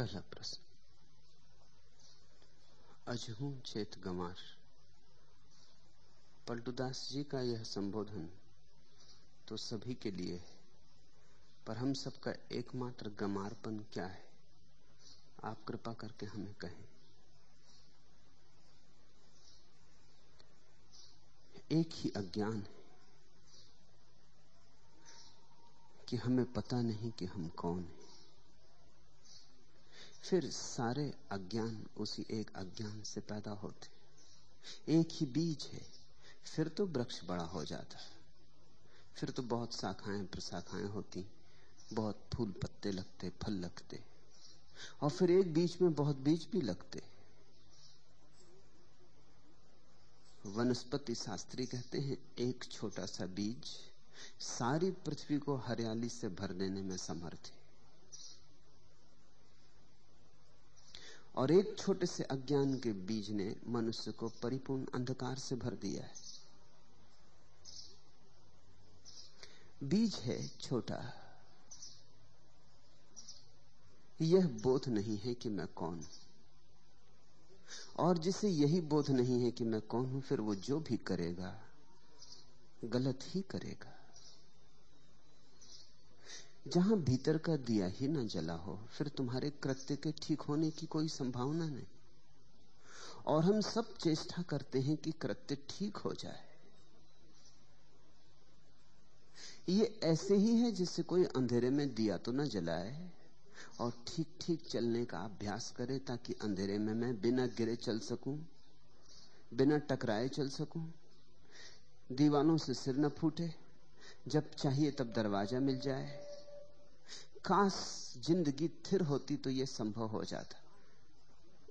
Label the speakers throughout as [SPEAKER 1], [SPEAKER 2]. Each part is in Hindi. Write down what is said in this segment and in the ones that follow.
[SPEAKER 1] पहला प्रश्न। अजहू चेत गमार पलटूदास जी का यह संबोधन तो सभी के लिए है, पर हम सबका एकमात्र गमारपन क्या है? आप कृपा करके हमें कहें। एक ही अज्ञान है कि हमें पता नहीं कि हम कौन हैं। फिर सारे अज्ञान उसी एक अज्ञान से पैदा होते एक ही बीज है, फिर तो वृक्ष बड़ा हो जाता फिर तो बहुत शाखाएँ प्रशाखाएँ होती, बहुत फूल पत्ते लगते, फल लगते, और फिर एक बीज में बहुत बीज भी लगते। वनस्पति शास्त्री कहते हैं, एक छोटा सा बीज सारी पृथ्वी को हरियाली से भर देने में समर्थ है। और एक छोटे से अज्ञान के बीज ने मनुष्य को परिपूर्ण अंधकार से भर दिया है। बीज है छोटा। यह बोध नहीं है कि मैं कौन। और जिसे यही बोध नहीं है कि मैं कौन हूँ, फिर वो जो भी करेगा, गलत ही करेगा। जहाँ भीतर का दिया ही ना जला हो, फिर तुम्हारे कृत्य के ठीक होने की कोई संभावना नहीं। और हम सब चेष्टा करते हैं कि कृत्य ठीक हो जाए। ये ऐसे ही है जिससे कोई अंधेरे में दिया तो ना जलाए, और ठीक ठीक चलने का अभ्यास करे ताकि अंधेरे में मैं बिना गिरे चल सकूँ, बिना टकराए चल सकूँ। दीवानों से सिर न फूटे, जब चाहिए तब दरवाज़ा मिल जाए काश ज़िंदगी थिर होती तो यह संभव हो जाता।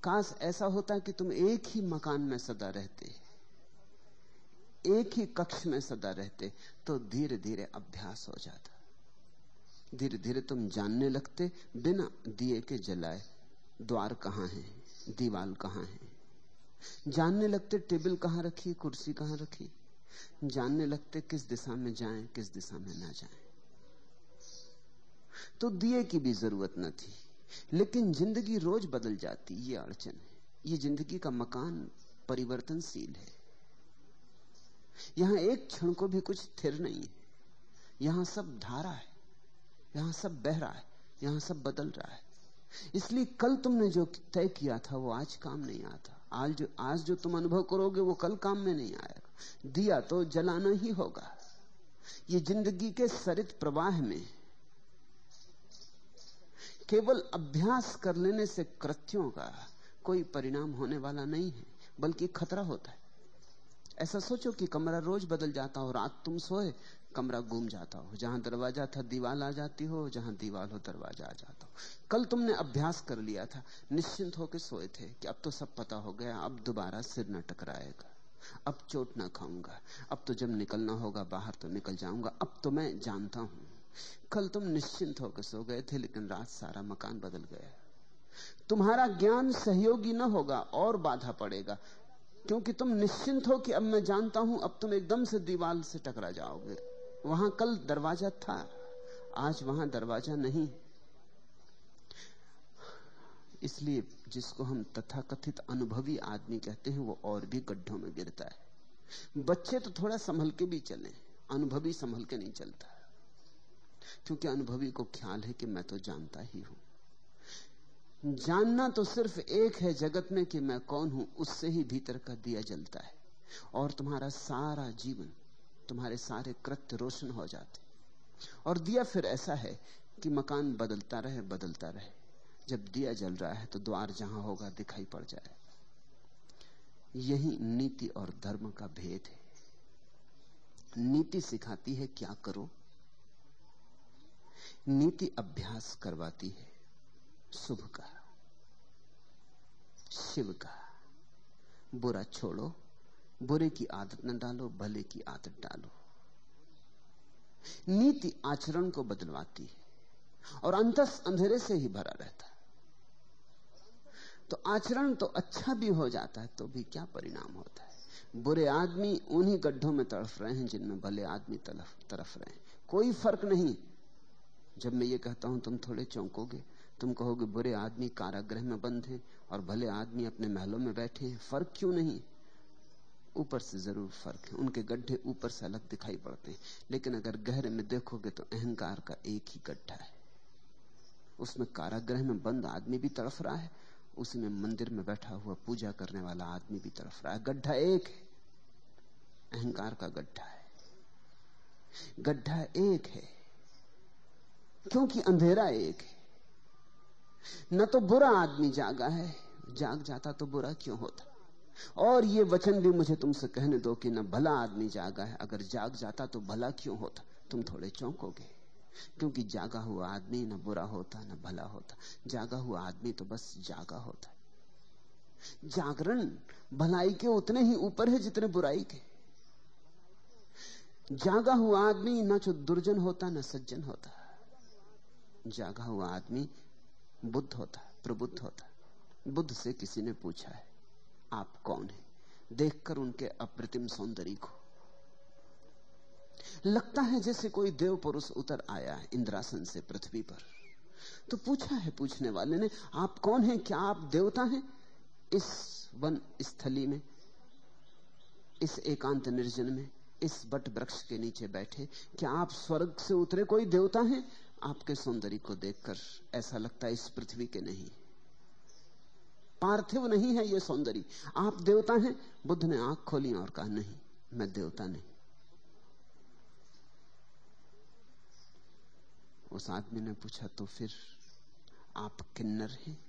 [SPEAKER 1] काश ऐसा होता कि तुम एक ही मकान में सदा रहते, एक ही कक्ष में सदा रहते तो धीरे धीरे अभ्यास हो जाता। धीरे धीरे तुम जानने लगते, बिना दिए के जलाए, द्वार कहाँ है, दीवाल कहाँ है। जानने लगते, टेबल कहाँ रखी, कुर्सी कहाँ रखी। जानने लगते, किस दिशा में जाएँ, किस दिशा में ना जाएँ। तो दिए की भी ज़रूरत न थी। लेकिन ज़िंदगी रोज बदल जाती, ये अड़चन है। ये ज़िंदगी का मकान परिवर्तनशील है। यहाँ एक क्षण को भी कुछ स्थिर नहीं है। यहाँ सब धारा है। यहाँ सब बह रहा है। यहाँ सब बदल रहा है। इसलिए कल तुमने जो तय किया था, वो आज काम नहीं आता आज जो आज जो तुम अनुभव करोगे, वो कल काम में नहीं आएगा दिया तो जलाना ही होगा। ये ज़िंदगी के सरित प्रवाह में केवल अभ्यास कर लेने से कृत्यों का कोई परिणाम होने वाला नहीं है, बल्कि खतरा होता है। ऐसा सोचो कि कमरा रोज बदल जाता हो, रात तुम सोए, कमरा घूम जाता हो। जहाँ दरवाज़ा था, दीवाल आ जाती हो, जहाँ दीवाल हो, दरवाज़ा आ जाता हो। कल तुमने अभ्यास कर लिया था, निश्चिंत होकर सोए थे कि अब तो सब पता हो गया, अब दोबारा सिर न टकराएगा, अब चोट ना खाऊँगा, अब तो जब निकलना होगा, बाहर तो निकल जाऊँगा, अब तो मैं जानता हूँ। कल तुम निश्चिंत होकर सो गए थे, लेकिन रात सारा मकान बदल गया। तुम्हारा ज्ञान सहयोगी न होगा, और बाधा पड़ेगा। क्योंकि तुम निश्चिंत हो कि अब मैं जानता हूँ, अब तुम एकदम से दीवार से टकरा जाओगे। वहाँ कल दरवाज़ा था, आज वहाँ दरवाज़ा नहीं। इसलिए जिसको हम तथाकथित अनुभवी आदमी कहते हैं, वो और भी गड्ढों में गिरता है। बच्चे तो थोड़ा संभल के भी चले, अनुभवी संभल के नहीं चलता। क्योंकि अनुभवी को ख्याल है कि मैं तो जानता ही हूँ। जानना तो सिर्फ़ एक है जगत में कि मैं कौन हूँ, उससे ही भीतर का दिया जलता है। और तुम्हारा सारा जीवन, तुम्हारे सारे कृत्य रोशन हो जाते। और दिया फिर ऐसा है कि मकान बदलता रहे बदलता रहे। जब दिया जल रहा है तो द्वार जहाँ होगा दिखाई पड़ जाए। यही नीति और धर्म का भेद है। नीति सिखाती है क्या करो नीति अभ्यास करवाती है। शुभ का, शिव का। बुरा छोड़ो, बुरे की आदत न डालो, भले की आदत डालो। नीति आचरण को बदलवाती है और अंतस अंधेरे से ही भरा रहता है। तो आचरण तो अच्छा भी हो जाता है तो भी क्या परिणाम होता है? बुरे आदमी उन्हीं गड्ढों में तड़फ रहे हैं जिनमें भले आदमी तरफ़ तरफ़ रहे हैं। कोई फ़र्क नहीं जब मैं ये कहता हूँ, तुम थोड़े चौंकोगे। तुम कहोगे, बुरे आदमी कारागृह में बंद हैं और भले आदमी अपने महलों में बैठे हैं, फ़र्क क्यों नहीं? ऊपर से ज़रूर फ़र्क है। उनके गड्ढे ऊपर से अलग दिखाई पड़ते हैं। लेकिन अगर गहरे में देखोगे तो अहंकार का एक ही गड्ढा है। उसमें कारागृह में बंद आदमी भी तड़फ रहा है। उसी में मंदिर में बैठा हुआ पूजा करने वाला आदमी भी तड़फ रहा है। गड्ढा एक है। अहंकार का गड्ढा है। गड्ढा एक है। क्योंकि अंधेरा एक है। न तो बुरा आदमी जागा है, जाग जाता तो बुरा क्यों होता? और ये वचन भी मुझे तुमसे कहने दो कि न भला आदमी जागा है, अगर जाग जाता तो भला क्यों होता? तुम थोड़े चौंकोगे। क्योंकि जागा हुआ आदमी ना बुरा होता, ना भला होता। जागा हुआ आदमी तो बस जागा होता। जागरण भलाई के उतने ही ऊपर है जितने बुराई के। जागा हुआ आदमी ना तो दुर्जन होता, ना सज्जन होता। जागा हुआ आदमी बुद्ध होता है, प्रबुद्ध होता है। बुद्ध से किसी ने पूछा है, आप कौन है? देखकर उनके अप्रतिम सौंदर्य को। लगता है जैसे कोई देव पुरुष उतर आया है इंद्रासन से पृथ्वी पर। तो पूछा है पूछने वाले ने, आप कौन हैं? क्या आप देवता हैं? इस वन स्थली में, इस एकांत निर्जन में, इस बट वृक्ष के नीचे बैठे, क्या आप स्वर्ग से उतरे कोई देवता हैं? आपके सौंदर्य को देखकर ऐसा लगता है इस पृथ्वी के नहीं। पार्थिव नहीं है ये सौंदर्य। आप देवता हैं, बुद्ध ने आँख खोली और कहा, नहीं, मैं देवता नहीं। उस आदमी ने पूछा तो फिर आप किन्नर हैं?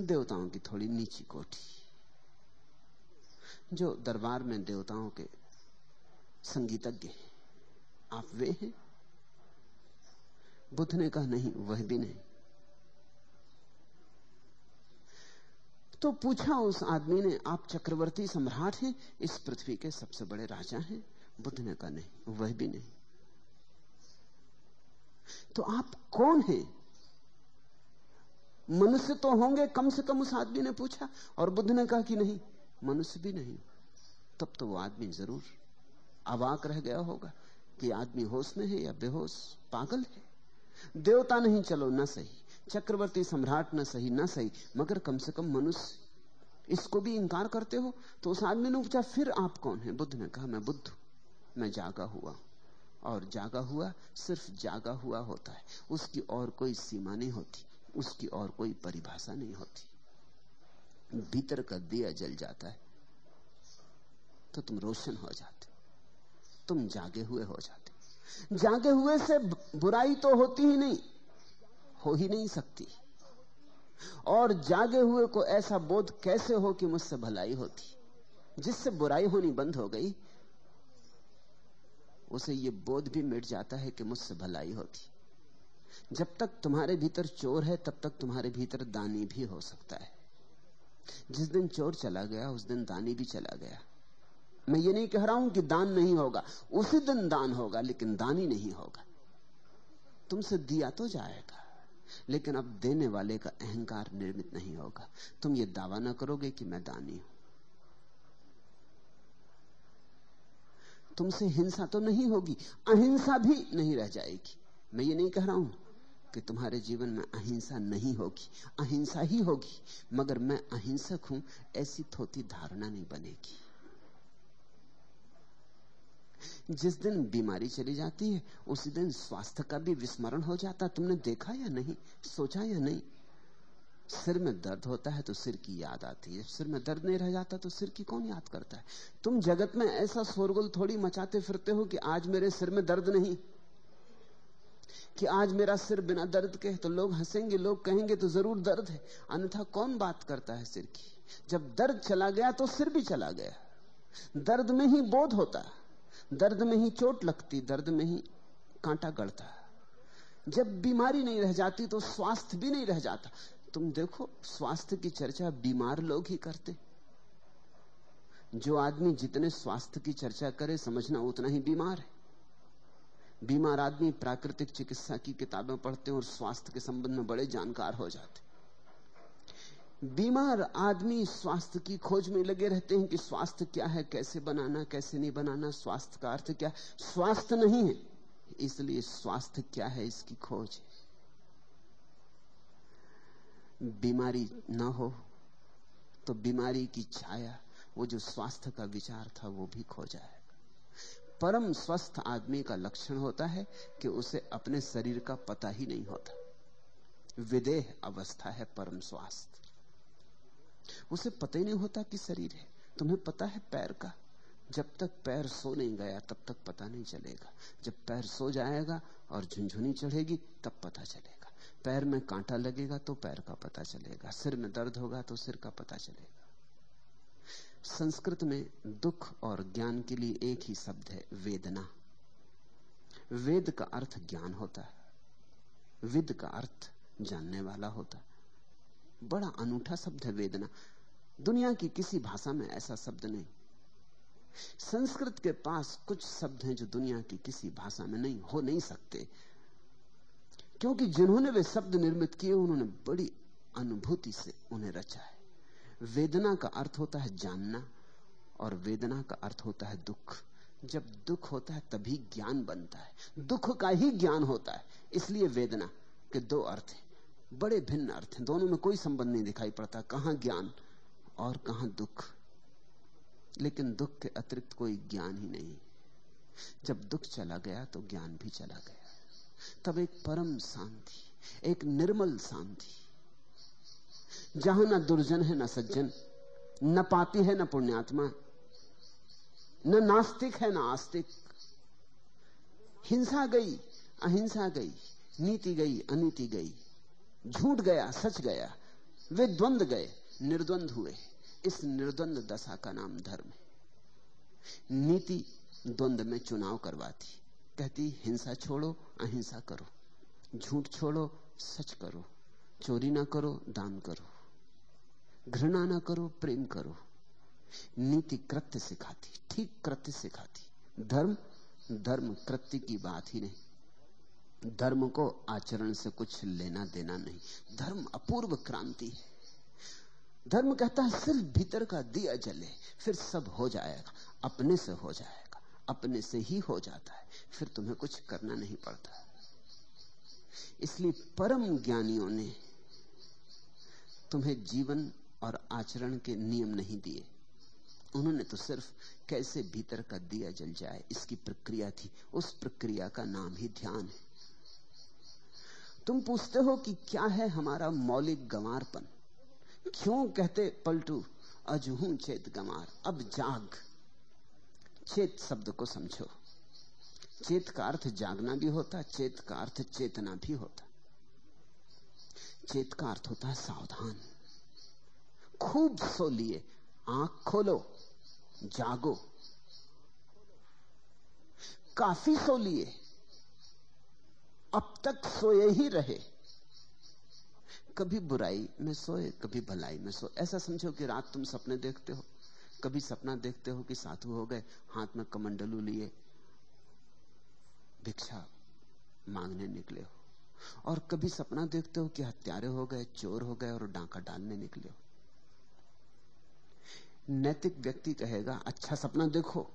[SPEAKER 1] देवताओं की थोड़ी नीची कोठी। जो दरबार में देवताओं के संगीतज्ञ हैं, आप वे हैं? बुद्ध ने कहा, नहीं, वह भी नहीं. तो पूछा उस आदमी ने, आप चक्रवर्ती सम्राट हैं, इस पृथ्वी के सबसे बड़े राजा हैं? बुद्ध ने कहा, नहीं, वह भी नहीं. तो आप कौन हैं? मनुष्य तो होंगे, कम से कम उस आदमी ने पूछा। और बुद्ध ने कहा कि, नहीं, मनुष्य भी नहीं, तब तो वो आदमी ज़रूर अवाक रह गया होगा कि आदमी होश में है या बेहोश, पागल है। देवता नहीं, चलो, ना सही। चक्रवर्ती सम्राट, ना सही ना सही। मगर कम से कम मनुष्य, इसको भी इंकार करते हो तो उस आदमी ने पूछा, फिर आप कौन है? बुद्ध ने कहा, मैं बुद्ध मैं जागा हुआ और जागा हुआ सिर्फ़ जागा हुआ होता है। उसकी और कोई सीमा नहीं होती, उसकी और कोई परिभाषा नहीं होती। भीतर का दिया जल जाता है तो तुम रोशन हो जाते तुम जागे हुए हो जाते जागे हुए से बुराई तो होती ही नहीं, हो ही नहीं सकती। और जागे हुए को ऐसा बोध कैसे हो कि मुझसे भलाई होती? जिससे बुराई होनी बंद हो गई, उसे यह बोध भी मिट जाता है कि मुझसे भलाई होती। जब तक तुम्हारे भीतर चोर है, तब तक तुम्हारे भीतर दानी भी हो सकता है। जिस दिन चोर चला गया, उस दिन दानी भी चला गया। मैं ये नहीं कह रहा हूँ कि दान नहीं होगा। उसी दिन दान होगा, लेकिन दान ही नहीं होगा। तुमसे दिया तो जाएगा, लेकिन अब देने वाले का अहंकार निर्मित नहीं होगा। तुम ये दावा ना करोगे कि मैं दानी हूँ। तुमसे हिंसा तो नहीं होगी, अहिंसा भी नहीं रह जाएगी। मैं ये नहीं कह रहा हूँ कि तुम्हारे जीवन में अहिंसा नहीं होगी, अहिंसा ही होगी, मगर मैं अहिंसक हूँ, ऐसी थोती धारणा नहीं बनेगी। जिस दिन बीमारी चली जाती है, उसी दिन स्वास्थ्य का भी विस्मरण हो जाता तुमने देखा या नहीं? सोचा या नहीं? सिर में दर्द होता है तो सिर की याद आती है। सिर में दर्द नहीं रह जाता तो सिर की कौन याद करता है? तुम जगत में ऐसा शोरगुल थोड़ी मचाते फिरते हो कि आज मेरे सिर में दर्द नहीं? कि आज मेरा सिर बिना दर्द के तो लोग हंसेंगे, लोग कहेंगे तो ज़रूर दर्द है। अन्यथा कौन बात करता है सिर की? जब दर्द चला गया तो सिर भी चला गया। दर्द में ही बोध होता है। दर्द में ही चोट लगती, दर्द में ही कांटा गड़ता। जब बीमारी नहीं रह जाती तो स्वास्थ्य भी नहीं रह जाता। तुम देखो, स्वास्थ्य की चर्चा बीमार लोग ही करते। जो आदमी जितने स्वास्थ्य की चर्चा करे, समझना उतना ही बीमार है। बीमार आदमी प्राकृतिक चिकित्सा की किताबें पढ़ते और स्वास्थ्य के संबंध में बड़े जानकार हो जाते। बीमार आदमी स्वास्थ्य की खोज में लगे रहते हैं कि स्वास्थ्य क्या है, कैसे बनाना, कैसे नहीं बनाना, स्वास्थ्य का अर्थ क्या? स्वास्थ्य नहीं है, इसलिए स्वास्थ्य क्या है, इसकी खोज बीमारी न हो तो बीमारी की छाया, वो जो स्वास्थ्य का विचार था, वो भी खो जाएगा परम स्वस्थ आदमी का लक्षण होता है कि उसे अपने शरीर का पता ही नहीं होता। विदेह अवस्था है परम स्वास्थ्य। उसे पता ही नहीं होता कि शरीर है। तुम्हें पता है पैर का? जब तक पैर सो नहीं गया, तब तक पता नहीं चलेगा। जब पैर सो जाएगा और झुंझुनी चढ़ेगी, तब पता चलेगा। पैर में कांटा लगेगा तो पैर का पता चलेगा। सिर में दर्द होगा तो सिर का पता चलेगा। संस्कृत में दुख और ज्ञान के लिए एक ही शब्द है, वेदना। वेद का अर्थ ज्ञान होता है। विद का अर्थ जानने वाला होता बड़ा अनूठा शब्द है वेदना। दुनिया की किसी भाषा में ऐसा शब्द नहीं। संस्कृत के पास कुछ शब्द हैं जो दुनिया की किसी भाषा में नहीं, हो नहीं सकते। क्योंकि जिन्होंने वे शब्द निर्मित किए, उन्होंने बड़ी अनुभूति से उन्हें रचा है। वेदना का अर्थ होता है जानना, और वेदना का अर्थ होता है दुख। जब दुख होता है, तभी ज्ञान बनता है। दुख का ही ज्ञान होता है। इसलिए वेदना के दो अर्थ हैं। बड़े भिन्न अर्थ हैं। दोनों में कोई संबंध नहीं दिखाई पड़ता, कहाँ ज्ञान और कहाँ दुख। लेकिन दुख के अतिरिक्त कोई ज्ञान ही नहीं। जब दुख चला गया तो ज्ञान भी चला गया। तब एक परम शांति, एक निर्मल शांति। जहाँ ना दुर्जन है, ना सज्जन, न पापी है, ना पुण्यात्मा, न नास्तिक है, ना आस्तिक। हिंसा गई, अहिंसा गई, नीति गई, अनीति गई। झूठ गया, सच गया, वे द्वंद गए, निर्द्वंद हुए। इस निर्द्वंद दशा का नाम धर्म है। नीति द्वंद में चुनाव करवाती। कहती, हिंसा छोड़ो, अहिंसा करो। झूठ छोड़ो, सच करो। चोरी ना करो, दान करो। घृणा ना करो, प्रेम करो। नीति कृत्य सिखाती, ठीक कृत्य सिखाती। धर्म धर्म कृत्य की बात ही नहीं। धर्म को आचरण से कुछ लेना देना नहीं। धर्म अपूर्व क्रांति है। धर्म कहता है, सिर्फ़ भीतर का दिया जले, फिर सब हो जाएगा। अपने से हो जाएगा, अपने से ही हो जाता है, फिर तुम्हें कुछ करना नहीं पड़ता। इसलिए परम ज्ञानियों ने तुम्हें जीवन और आचरण के नियम नहीं दिए। उन्होंने तो सिर्फ़ कैसे भीतर का दिया जल जाए, इसकी प्रक्रिया थी। उस प्रक्रिया का नाम ही ध्यान है। तुम पूछते हो कि क्या है हमारा मौलिक गंवारपन? क्यों कहते पलटू, अजहू चेत गंवार, अब जाग। चेत शब्द को समझो। चेत का अर्थ जागना भी होता, चेत का अर्थ चेतना भी होता। चेत का अर्थ होता है सावधान। खूब सो लिए, आँख खोलो, जागो। काफ़ी सो लिए अब तक सोए ही रहे। कभी बुराई में सोए, कभी भलाई में सोए। ऐसा समझो कि रात तुम सपने देखते हो। कभी सपना देखते हो कि साधु हो गए, हाथ में कमंडलू लिए। भिक्षा मांगने निकले हो। और कभी सपना देखते हो कि हत्यारे हो गए, चोर हो गए और डांका डालने निकले हो। नैतिक व्यक्ति कहेगा अच्छा सपना देखो,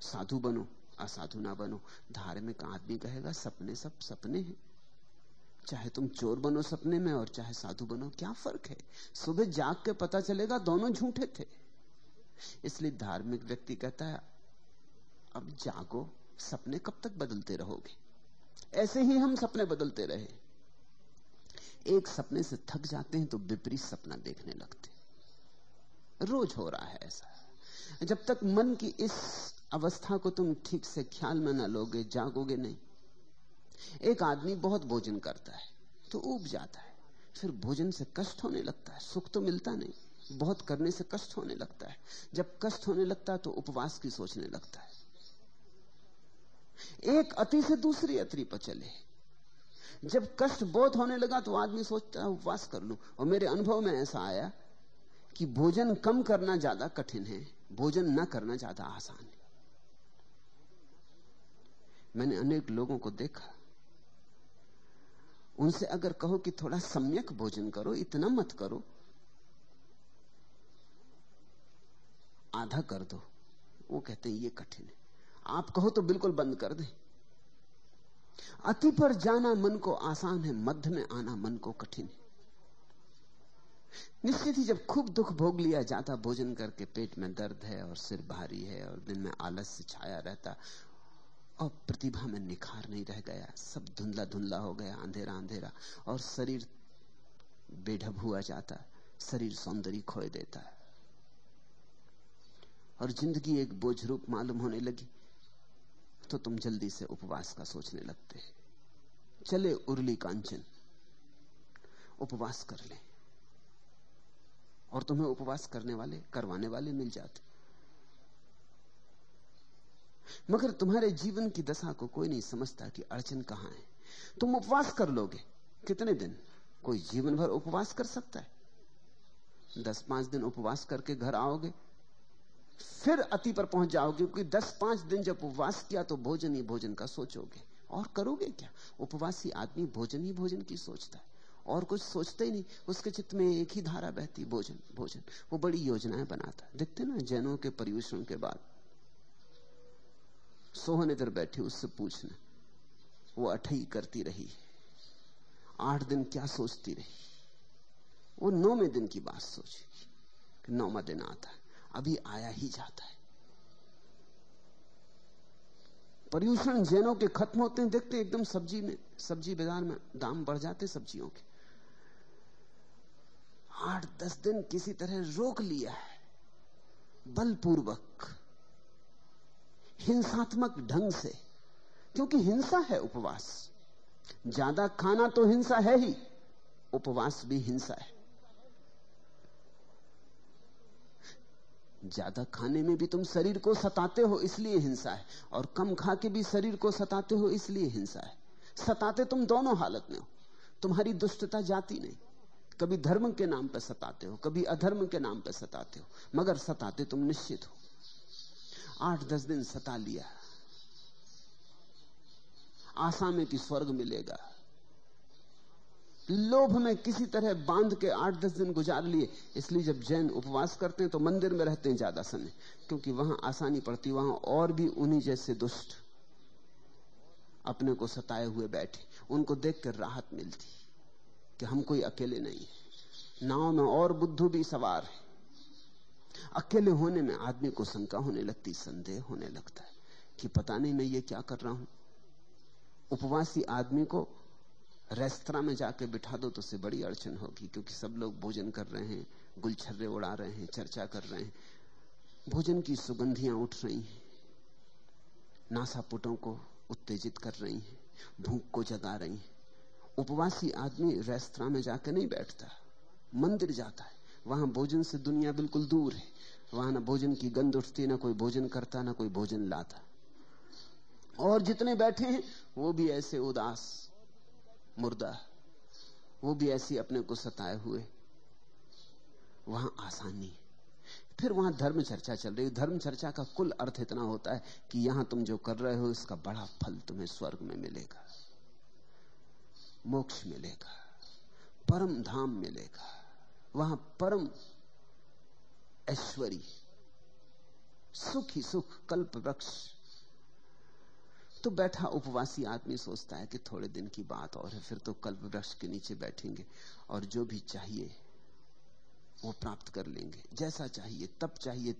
[SPEAKER 1] साधु बनो। असाधु ना बनो। धार्मिक आदमी कहेगा, सपने सब सपने हैं। चाहे तुम चोर बनो सपने में और चाहे साधु बनो, क्या फ़र्क है? सुबह जाग के पता चलेगा दोनों झूठे थे। इसलिए धार्मिक व्यक्ति कहता है, अब जागो, सपने कब तक बदलते रहोगे? ऐसे ही हम सपने बदलते रहे। एक सपने से थक जाते हैं तो विपरीत सपना देखने लगते रोज हो रहा है ऐसा। जब तक मन की इस अवस्था को तुम ठीक से ख्याल में ना लोगे, जागोगे नहीं। एक आदमी बहुत भोजन करता है तो उब जाता है। फिर भोजन से कष्ट होने लगता है, सुख तो मिलता नहीं। बहुत करने से कष्ट होने लगता है। जब कष्ट होने लगता है तो उपवास की सोचने लगता है। एक अति से दूसरी अति पर चले। जब कष्ट बहुत होने लगा तो आदमी सोचता है, उपवास कर लू। और मेरे अनुभव में ऐसा आया कि भोजन कम करना ज़्यादा कठिन है, भोजन न करना ज़्यादा आसान। मैंने अनेक लोगों को देखा। उनसे अगर कहो कि थोड़ा सम्यक भोजन करो, इतना मत करो। आधा कर दो। वो कहते हैं, ये कठिन है। आप कहो तो बिल्कुल बंद कर दें। अति पर जाना मन को आसान है, मध्य में आना मन को कठिन है। निश्चित ही जब खूब दुख भोग लिया जाता, भोजन करके पेट में दर्द है और सिर भारी है और दिन में आलस से छाया रहता और प्रतिभा में निखार नहीं रह गया। सब धुंधला धुंधला हो गया, अंधेरा अंधेरा। और शरीर बेढब हुआ जाता, शरीर सौंदर्य खोए देता। है और ज़िंदगी एक बोझ रूप मालूम होने लगी तो तुम जल्दी से उपवास का सोचने लगते। चले उर्ली कांचन, उपवास कर ले। और तुम्हें उपवास करने वाले, करवाने वाले मिल जाते। मगर तुम्हारे जीवन की दशा को कोई नहीं समझता कि अड़चन कहाँ है। तुम उपवास कर लोगे। कितने दिन? कोई जीवन भर उपवास कर सकता है? दस पाँच दिन उपवास करके घर आओगे। फिर अति पर पहुँच जाओगे, क्योंकि दस पाँच दिन जब उपवास किया तो भोजन ही भोजन का सोचोगे। और करोगे क्या? उपवासी आदमी भोजन ही भोजन की सोचता है। और कुछ सोचते ही नहीं। उसके चित्त में एक ही धारा बहती, भोजन भोजन। वो बड़ी योजनाएँ बनाता है। देखते ना, जैनों के पर्यूषण के बाद। सोहन इधर बैठे, उससे पूछना, वो अठई करती रही। आठ दिन क्या सोचती रही? वो नौवे दिन की बात सोची कि नौवा दिन आता है, अभी आया ही जाता है। पर्यूषण जैनों के खत्म होते हैं, देखते एकदम सब्ज़ी में, सब्ज़ी बाज़ार में दाम बढ़ जाते सब्जियों के। आठ, दस दिन किसी तरह रोक लिया है, बलपूर्वक। हिंसात्मक ढंग से। क्योंकि हिंसा है उपवास। ज़्यादा खाना तो हिंसा है ही, उपवास भी हिंसा है। ज़्यादा खाने में भी तुम शरीर को सताते हो, इसलिए हिंसा है। और कम खा के भी शरीर को सताते हो, इसलिए हिंसा है। सताते तुम दोनों हालत में हो। तुम्हारी दुष्टता जाती नहीं। कभी धर्म के नाम पर सताते हो, कभी अधर्म के नाम पर सताते हो। मगर सताते तुम निश्चित हो। आठ, दस दिन सता लिया। आशा में कि स्वर्ग मिलेगा। लोभ में किसी तरह बाँध के आठ, दस दिन गुजार लिए, इसलिए जब जैन उपवास करते हैं तो मंदिर में रहते हैं ज़्यादा समय क्योंकि वहाँ आसानी पड़ती, वहाँ और भी उन्हीं जैसे दुष्ट अपने को सताए हुए बैठे। उनको देखकर राहत मिलती कि हम कोई अकेले नहीं है। नाव में और बुद्धू भी सवार है। अकेले होने में आदमी को शंका होने लगती, संदेह होने लगता है कि पता नहीं मैं ये क्या कर रहा हूँ। उपवासी आदमी को रेस्तरा में जाके बिठा दो तो उसे बड़ी अड़चन होगी, क्योंकि सब लोग भोजन कर रहे हैं, गुलछर्रे उड़ा रहे हैं, चर्चा कर रहे हैं। भोजन की सुगंधियाँ उठ रही हैं नासापुटों को उत्तेजित कर रही हैं, भूख को जगा रही हैं। उपवासी आदमी रेस्तरा में जाकर नहीं बैठता, मंदिर जाता है। वहाँ भोजन से दुनिया बिल्कुल दूर है। वहाँ ना भोजन की गंध उठती, ना कोई भोजन करता, ना कोई भोजन लाता। और जितने बैठे हैं, वो भी ऐसे उदास, मुर्दा। वो भी ऐसी अपने को सताए हुए। वहाँ आसानी फिर वहाँ धर्म चर्चा चल रही है। धर्म चर्चा का कुल अर्थ इतना होता है कि यहाँ तुम जो कर रहे हो, इसका बड़ा फल तुम्हें स्वर्ग में मिलेगा। मोक्ष मिलेगा। परम धाम मिलेगा। वहाँ परम ऐश्वरी, सुख ही सुख कल्प वृक्ष। तो बैठा उपवासी आदमी सोचता है कि थोड़े दिन की बात और है, फिर तो कल्प वृक्ष के नीचे बैठेंगे और जो भी चाहिए वो प्राप्त कर लेंगे। जैसा चाहिए, तब चाहिए,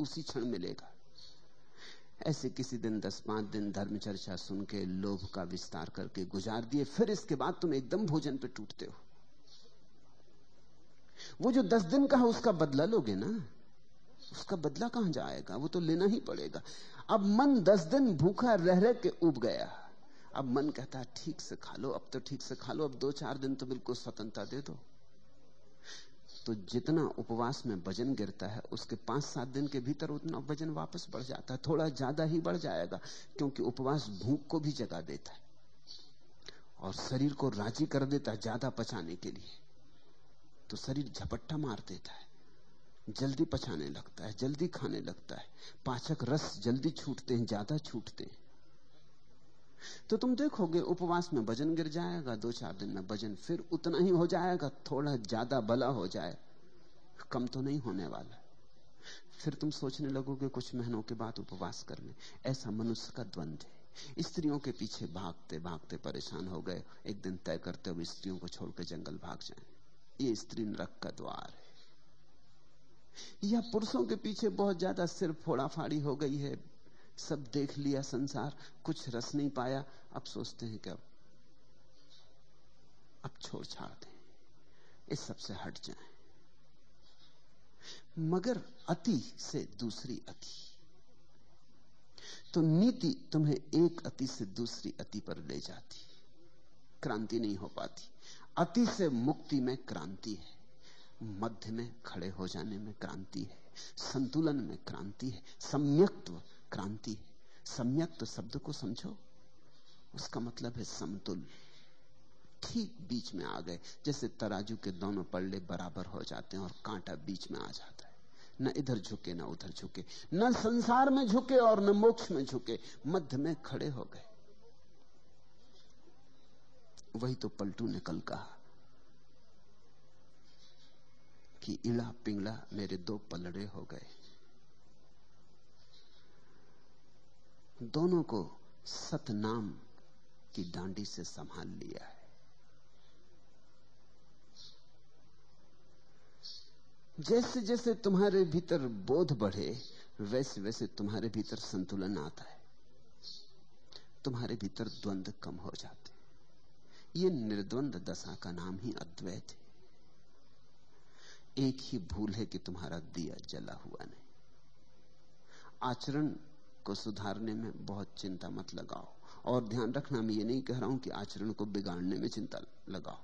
[SPEAKER 1] उसी क्षण मिलेगा। ऐसे किसी दिन, दस पाँच दिन धर्म चर्चा सुन के लोभ का विस्तार करके गुजार दिए, फिर इसके बाद तुम एकदम भोजन पे टूटते हो। वो जो दस दिन का है, उसका बदला लोगे ना? उसका बदला कहाँ जाएगा? वो तो लेना ही पड़ेगा। अब मन दस दिन भूखा रह रह के उब गया। अब मन कहता है, ठीक से खा लो, अब तो ठीक से खा लो, अब दो चार दिन तो बिल्कुल स्वतंत्रता दे दो। तो जितना उपवास में वज़न गिरता है, उसके पाँच सात दिन के भीतर उतना वज़न वापस बढ़ जाता है। थोड़ा ज़्यादा ही बढ़ जाएगा, क्योंकि उपवास भूख को भी जगा देता है और शरीर को राज़ी कर देता है ज़्यादा पचाने के लिए। तो शरीर झपट्टा मार देता है। जल्दी पचाने लगता है, जल्दी खाने लगता है। पाचक रस जल्दी छूटते हैं, ज़्यादा छूटते हैं। तो तुम देखोगे उपवास में वज़न गिर जाएगा, दो चार दिन में वज़न फिर उतना ही हो जाएगा, थोड़ा ज़्यादा भला हो जाए, कम तो नहीं होने वाला। फिर तुम सोचने लगोगे कुछ महीनों के बाद उपवास कर ले ऐसा मनुष्य का द्वंद है। स्त्रियों के पीछे भागते भागते परेशान हो गए, एक दिन तय करते हुए स्त्रियों को छोड़कर जंगल भाग जाए। ये स्त्री नरक का द्वार है। या पुरुषों के पीछे बहुत ज़्यादा सिर फोड़ा फाड़ी हो गई है। सब देख लिया संसार, कुछ रस नहीं पाया। अब सोचते हैं कि अब अब छोड़ छाड़ दें। इस सबसे हट जाएँ। मगर अति से दूसरी अति। तो नीति तुम्हें एक अति से दूसरी अति पर ले जाती। क्रांति नहीं हो पाती। अति से मुक्ति में क्रांति है। मध्य में खड़े हो जाने में क्रांति है। संतुलन में क्रांति है। सम्यक्त्व क्रांति है। सम्यक्त्व शब्द को समझो। उसका मतलब है समतुल ठीक बीच में आ गए। जैसे तराजू के दोनों पल्ले बराबर हो जाते हैं और कांटा बीच में आ जाता है। न इधर झुके, न उधर झुके। न संसार में झुके और न मोक्ष में झुके। मध्य में खड़े हो गए। वही तो पलटू ने कल कहा कि इड़ा पिंगला मेरे दो पलड़े हो गए। दोनों को सतनाम की डांडी से संभाल लिया है। जैसे जैसे तुम्हारे भीतर बोध बढ़े वैसे वैसे तुम्हारे भीतर संतुलन आता है। तुम्हारे भीतर द्वंद्व कम हो जाते ये निर्द्वंद दशा का नाम ही अद्वैत है। एक ही भूल है कि तुम्हारा दिया जला हुआ नहीं। आचरण को सुधारने में बहुत चिंता मत लगाओ, और ध्यान रखना, मैं ये नहीं कह रहा हूँ कि आचरण को बिगाड़ने में चिंता लगाओ।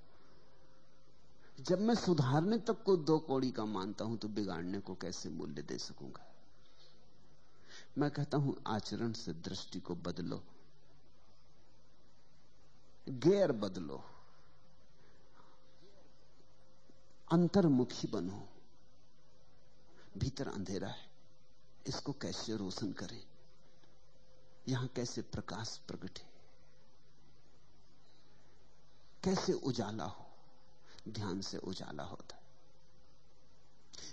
[SPEAKER 1] जब मैं सुधारने तक को दो कौड़ी का मानता हूँ तो बिगाड़ने को कैसे मूल्य दे सकूँगा? मैं कहता हूँ, आचरण से दृष्टि को बदलो गैर बदलो। अंतर्मुखी बनो। भीतर अंधेरा है। इसको कैसे रोशन करें? यहाँ कैसे प्रकाश प्रकट? है कैसे उजाला हो? ध्यान से उजाला होता है।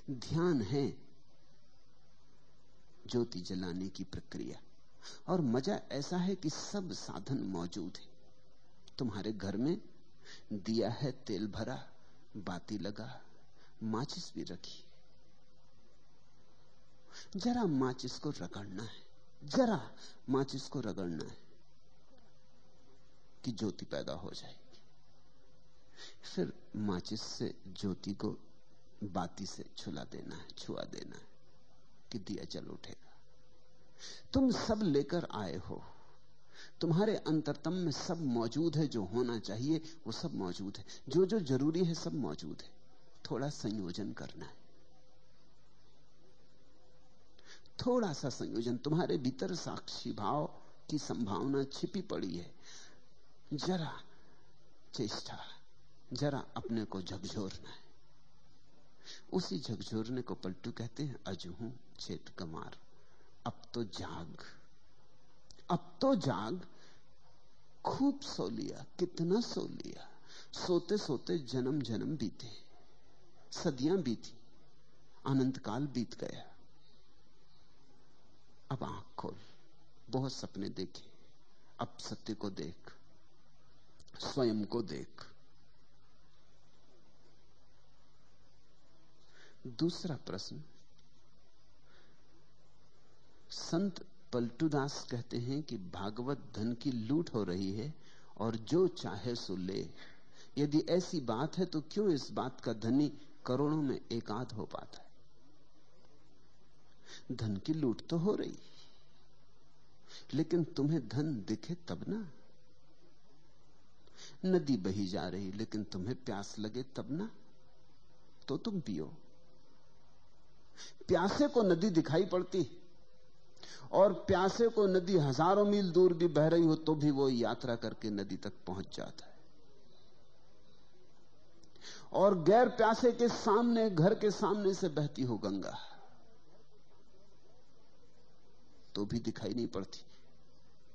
[SPEAKER 1] ध्यान है ज्योति जलाने की प्रक्रिया। और मज़ा ऐसा है कि सब साधन मौजूद है। तुम्हारे घर में दिया है तेल भरा, बाती लगा, माचिस भी रखी। जरा माचिस को रगड़ना है, जरा माचिस को रगड़ना है कि ज्योति पैदा हो जाएगी। फिर माचिस से ज्योति को बाती से छुला देना है, छुआ देना है कि दिया जल उठेगा। तुम सब लेकर आए हो। तुम्हारे अंतरतम में सब मौजूद है, जो होना चाहिए, वो सब मौजूद है। जो जो ज़रूरी है, सब मौजूद है। थोड़ा संयोजन करना है। थोड़ा सा संयोजन। तुम्हारे भीतर साक्षी भाव की संभावना छिपी पड़ी है। जरा चेष्टा, जरा अपने को झकझोरना है। उसी झकझोरने को पलटू कहते हैं, अजहू छेद कमार। अब तो जाग। अब तो जाग, खूब सो लिया, कितना सो लिया। सोते सोते जन्म जन्म बीते, सदियाँ बीती अनंत काल बीत गया। अब आँख खोल, बहुत सपने देखे, अब सत्य को देख, स्वयं को देख। दूसरा प्रश्न, संत पलटूदास कहते हैं कि भागवत धन की लूट हो रही है और जो चाहे सो ले। यदि ऐसी बात है तो क्यों इस बात का धनी करोड़ों में एकाध हो पाता है? धन की लूट तो हो रही लेकिन तुम्हें धन दिखे तब ना। नदी बही जा रही, लेकिन तुम्हें प्यास लगे तब ना। तो तुम पियो। प्यासे को नदी दिखाई पड़ती और प्यासे को नदी हज़ारों मील दूर भी बह रही हो तो भी वो यात्रा करके नदी तक पहुँच जाता है। और गैर प्यासे के सामने, घर के सामने से बहती हो गंगा। तो भी दिखाई नहीं पड़ती।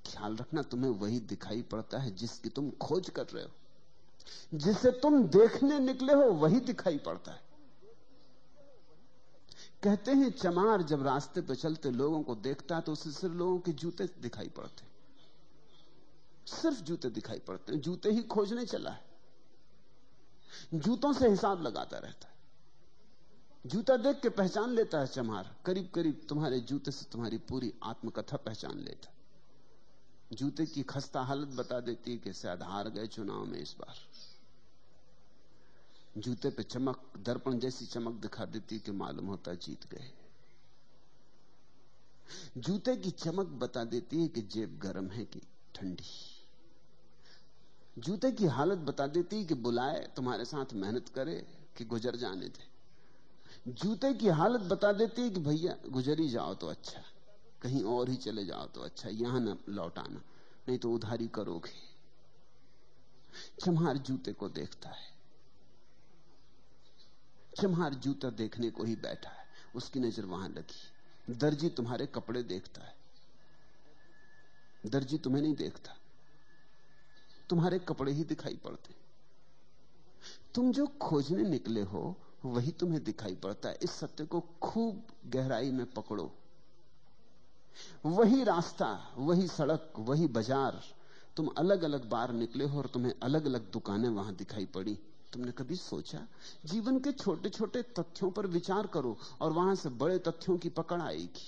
[SPEAKER 1] ख्याल रखना, तुम्हें वही दिखाई पड़ता है जिसकी तुम खोज कर रहे हो। जिसे तुम देखने निकले हो, वही दिखाई पड़ता है। कहते हैं, चमार जब रास्ते पर चलते लोगों को देखता तो उसे सिर्फ़ लोगों के जूते दिखाई पड़ते सिर्फ़ जूते दिखाई पड़ते हैं। जूते ही खोजने चला है। जूतों से हिसाब लगाता रहता है। जूता देख के पहचान लेता है चमार। करीब करीब तुम्हारे जूते से तुम्हारी पूरी आत्मकथा पहचान लेता जूते की खस्ता हालत बता देती है कि शायद हार गए चुनाव में इस बार। जूते पे चमक, दर्पण जैसी चमक दिखा देती कि मालूम होता जीत गए। जूते की चमक बता देती है कि जेब गर्म है कि ठंडी। जूते की हालत बता देती है कि बुलाए, तुम्हारे साथ मेहनत करे कि गुजर जाने दे। जूते की हालत बता देती है कि भैया, गुजर ही जाओ तो अच्छा। कहीं और ही चले जाओ तो अच्छा यहाँ ना लौटाना नहीं तो उधारी करोगे। चम्हार जूते को देखता है। चम्हार जूता देखने को ही बैठा है। उसकी नज़र वहाँ लगी। दर्जी तुम्हारे कपड़े देखता है। दर्जी तुम्हें नहीं देखता। तुम्हारे कपड़े ही दिखाई पड़ते। तुम जो खोजने निकले हो, वही तुम्हें दिखाई पड़ता है। इस सत्य को खूब गहराई में पकड़ो। वही रास्ता, वही सड़क, वही बाज़ार, तुम अलग अलग बार निकले हो और तुम्हें अलग अलग दुकानें वहाँ दिखाई पड़ी। तुमने कभी सोचा? जीवन के छोटे छोटे तथ्यों पर विचार करो और वहाँ से बड़े तथ्यों की पकड़ आएगी।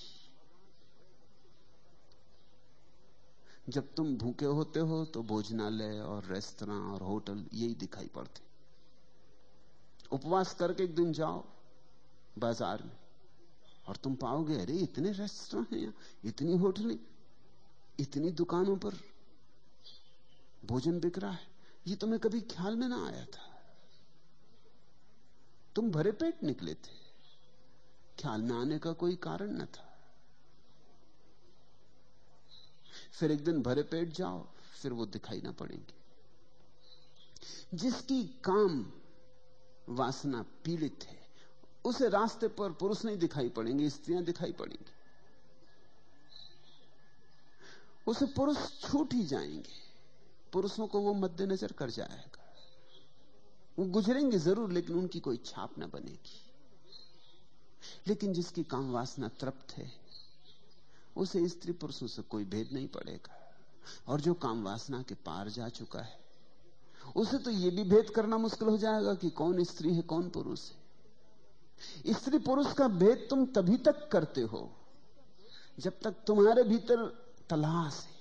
[SPEAKER 1] जब तुम भूखे होते हो तो भोजनालय और रेस्तरा और होटल यही दिखाई पड़ते। उपवास करके एक दिन जाओ बाज़ार में और तुम पाओगे, अरे, इतने रेस्तरा हैं इतनी होटलें, इतनी दुकानों पर भोजन बिक रहा है। ये तुम्हें कभी ख्याल में ना आया था? तुम भरे पेट निकले थे। ख्याल में आने का कोई कारण न था। फिर एक दिन भरे पेट जाओ, फिर वो दिखाई ना पड़ेंगे। जिसकी काम वासना पीड़ित है, उसे रास्ते पर पुरुष नहीं दिखाई पड़ेंगे, स्त्रियाँ दिखाई पड़ेंगी। उसे पुरुष छूट ही जाएँगे। पुरुषों को वो मद्देनजर कर जाएगा। वो गुजरेंगे ज़रूर, लेकिन उनकी कोई छाप ना बनेगी। लेकिन जिसकी काम वासना तृप्त है, उसे स्त्री पुरुषों से कोई भेद नहीं पड़ेगा। और जो काम वासना के पार जा चुका है, उसे तो यह भी भेद करना मुश्किल हो जाएगा कि कौन स्त्री है, कौन पुरुष है। स्त्री पुरुष का भेद तुम तभी तक करते हो, जब तक तुम्हारे भीतर तलाश है,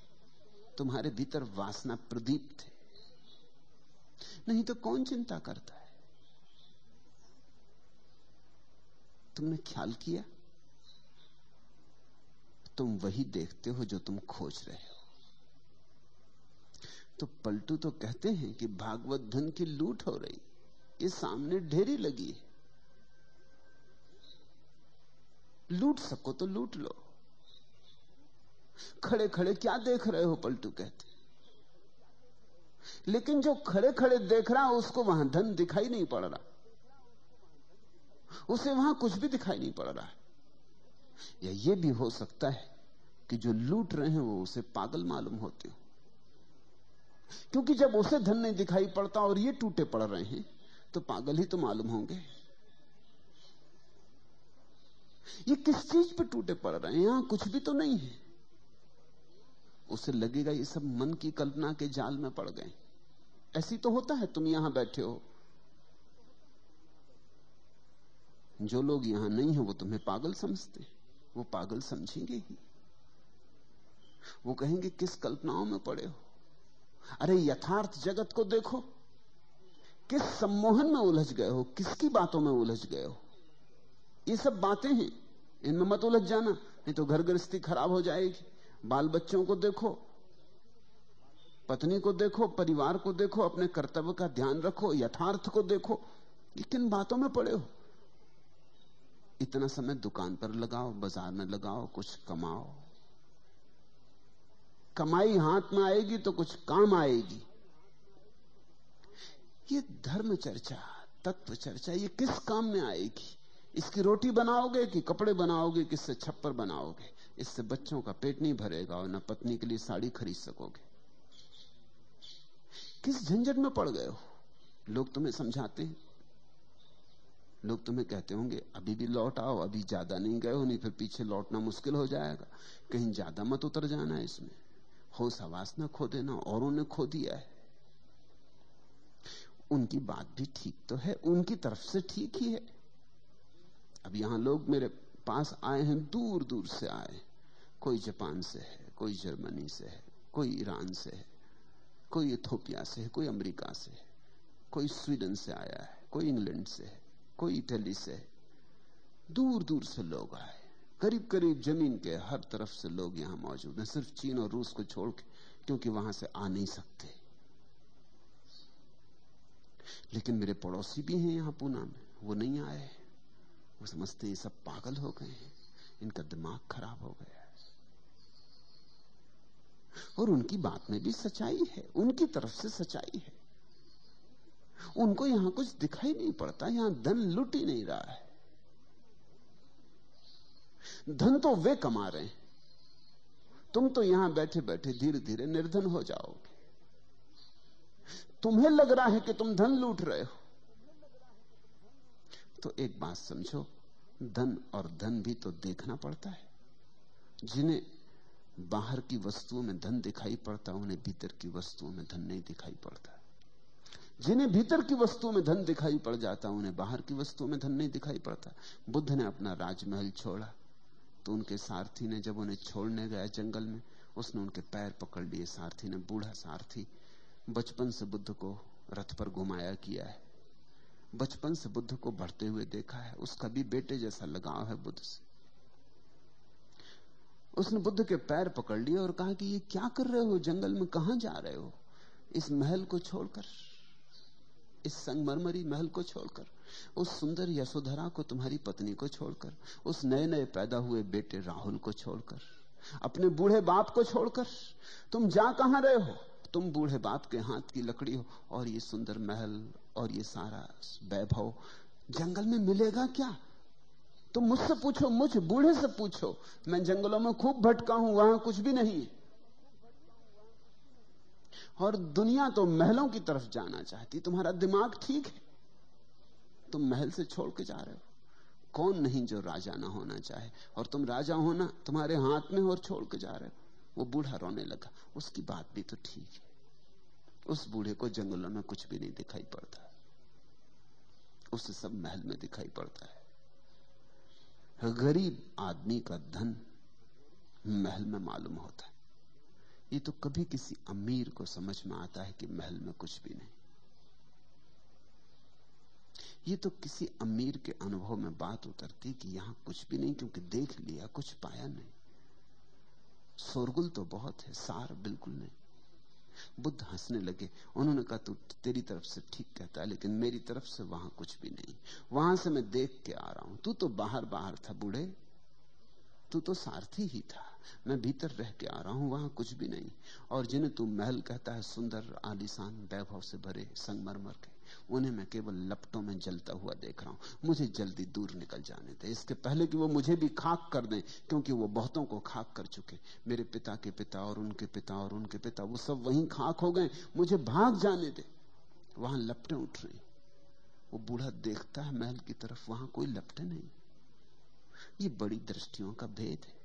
[SPEAKER 1] तुम्हारे भीतर वासना प्रदीप्त है। नहीं तो कौन चिंता करता है? तुमने ख्याल किया? तुम वही देखते हो जो तुम खोज रहे हो। तो पलटू तो कहते हैं कि भागवत धन की लूट हो रही ये सामने ढेरी लगी है। लूट सको तो लूट लो। खड़े खड़े क्या देख रहे हो, पलटू कहते लेकिन जो खड़े खड़े देख रहा, उसको वहाँ धन दिखाई नहीं पड़ रहा। उसे वहाँ कुछ भी दिखाई नहीं पड़ रहा है। या यह भी हो सकता है कि जो लूट रहे हैं, वो उसे पागल मालूम होते हो। क्योंकि जब उसे धन नहीं दिखाई पड़ता और ये टूटे पड़ रहे हैं तो पागल ही तो मालूम होंगे। ये किस चीज़ पे टूटे पड़ रहे हैं? यहाँ कुछ भी तो नहीं है। उसे लगेगा ये सब मन की कल्पना के जाल में पड़ गए। ऐसी तो होता है, तुम यहाँ बैठे हो। जो लोग यहाँ नहीं है, वो तुम्हें पागल समझते वो पागल समझेंगे ही। वो कहेंगे, किस कल्पनाओं में पड़े हो? अरे, यथार्थ जगत को देखो। किस सम्मोहन में उलझ गए हो? किसकी बातों में उलझ गए हो? ये सब बातें हैं। इनमें मत उलझ जाना, नहीं तो घर गृहस्थी खराब हो जाएगी। बाल बच्चों को देखो, पत्नी को देखो, परिवार को देखो, अपने कर्तव्य का ध्यान रखो, यथार्थ को देखो, ये किन बातों में पड़े हो? इतना समय दुकान पर लगाओ, बाज़ार में लगाओ, कुछ कमाओ। कमाई हाथ में आएगी तो कुछ काम आएगी। ये धर्म चर्चा, तत्व चर्चा, ये किस काम में आएगी? इसकी रोटी बनाओगे कि कपड़े बनाओगे, किससे छप्पर बनाओगे? इससे बच्चों का पेट नहीं भरेगा और न पत्नी के लिए साड़ी खरीद सकोगे। किस झंझट में पड़ गए हो? लोग तुम्हें समझाते हैं। लोग तुम्हें कहते होंगे, अभी भी लौट आओ, अभी ज़्यादा नहीं गए हो, नहीं फिर पीछे लौटना मुश्किल हो जाएगा। कहीं ज़्यादा मत उतर जाना इसमें। होश हवास ना खो देना, औरों ने खो दिया है। उनकी बात भी ठीक तो है, उनकी तरफ़ से ठीक ही है। अब यहाँ लोग मेरे पास आए हैं दूर दूर से आए कोई जापान से है, कोई जर्मनी से है, कोई ईरान से है, कोई इथोपिया से है, कोई अमेरिका से है, कोई स्वीडन से आया है, कोई इंग्लैंड से है, कोई इटली से है। दूर दूर से लोग आए करीब करीब ज़मीन के हर तरफ़ से लोग यहाँ मौजूद हैं, सिर्फ़ चीन और रूस को छोड़ के, क्योंकि वहाँ से आ नहीं सकते। लेकिन मेरे पड़ोसी भी हैं यहाँ पूना में, वो नहीं आए वो समझते ये सब पागल हो गए हैं। इनका दिमाग खराब हो गया है। और उनकी बात में भी सच्चाई है, उनकी तरफ़ से सच्चाई है। उनको यहाँ कुछ दिखाई नहीं पड़ता, यहाँ धन लुट ही नहीं रहा है। धन तो वे कमा रहे हैं। तुम तो यहाँ बैठे बैठे धीरे धीरे निर्धन हो जाओगे। तुम्हें लग रहा है कि तुम धन लूट रहे हो। तो एक बात समझो, धन और धन भी तो देखना पड़ता है। जिन्हें बाहर की वस्तुओं में धन दिखाई पड़ता उन्हें भीतर की वस्तुओं में धन नहीं दिखाई पड़ता। जिन्हें भीतर की वस्तुओं में धन दिखाई पड़ जाता उन्हें बाहर की वस्तुओं में धन नहीं दिखाई पड़ता। बुद्ध ने अपना राजमहल छोड़ा तो उनके सारथी ने जब उन्हें छोड़ने गया जंगल में, उसने उनके पैर पकड़ लिए। सारथी ने बूढ़ा सारथी बचपन से बुद्ध को रथ पर घुमाया किया है। बचपन से बुद्ध को बढ़ते हुए देखा है। उसका भी बेटे जैसा लगाव है बुद्ध से। उसने बुद्ध के पैर पकड़ लिए और कहा कि ये क्या कर रहे हो? जंगल में कहाँ जा रहे हो? इस महल को छोड़कर, इस संगमरमरी महल को छोड़कर, उस सुंदर यशोधरा को, तुम्हारी पत्नी को छोड़कर, उस नए नए पैदा हुए बेटे राहुल को छोड़कर, अपने बूढ़े बाप को छोड़कर, तुम जा कहाँ रहे हो? तुम बूढ़े बाप के हाथ की लकड़ी हो और ये सुंदर महल और ये सारा वैभव जंगल में मिलेगा क्या? तुम मुझसे पूछो, मुझ बूढ़े से पूछो। मैं जंगलों में खूब भटका हूँ, वहाँ कुछ भी नहीं है। और दुनिया तो महलों की तरफ़ जाना चाहती तुम्हारा दिमाग ठीक है? तुम महल से छोड़ के जा रहे हो। कौन नहीं जो राजा ना होना चाहे? और तुम राजा होना तुम्हारे हाथ में और छोड़ के जा रहे हो। वो बूढ़ा रोने लगा। उसकी बात भी तो ठीक है। उस बूढ़े को जंगलों में कुछ भी नहीं दिखाई पड़ता। उसे सब महल में दिखाई पड़ता है। गरीब आदमी का धन महल में मालूम होता है। ये तो कभी किसी अमीर को समझ में आता है कि महल में कुछ भी नहीं। ये तो किसी अमीर के अनुभव में बात उतरती कि यहाँ कुछ भी नहीं, क्योंकि देख लिया, कुछ पाया नहीं। शोरगुल तो बहुत है, सार बिल्कुल नहीं। बुद्ध हंसने लगे। उन्होंने कहा, तू तेरी तरफ़ से ठीक कहता है, लेकिन मेरी तरफ़ से वहाँ कुछ भी नहीं। वहाँ से मैं देख के आ रहा हूँ। तू तो बाहर बाहर था, बूढ़े। तू तो सारथी ही था। मैं भीतर रह के आ रहा हूँ, वहाँ कुछ भी नहीं। और जिन्हें तू महल कहता है, सुंदर, आलिशान, वैभव से भरे, संगमरमर के उन्हें मैं केवल लपटों में जलता हुआ देख रहा हूँ। मुझे जल्दी दूर निकल जाने दे। इसके पहले कि वो मुझे भी खाक कर दें, क्योंकि वो बहुतों को खाक कर चुके मेरे पिता के पिता और उनके पिता और उनके पिता, वो सब वहीं खाक हो गए। मुझे भाग जाने दे। वहाँ लपटें उठ रही। वो बूढ़ा देखता है महल की तरफ़, वहाँ कोई लपटे नहीं। ये बड़ी दृष्टियों का भेद है।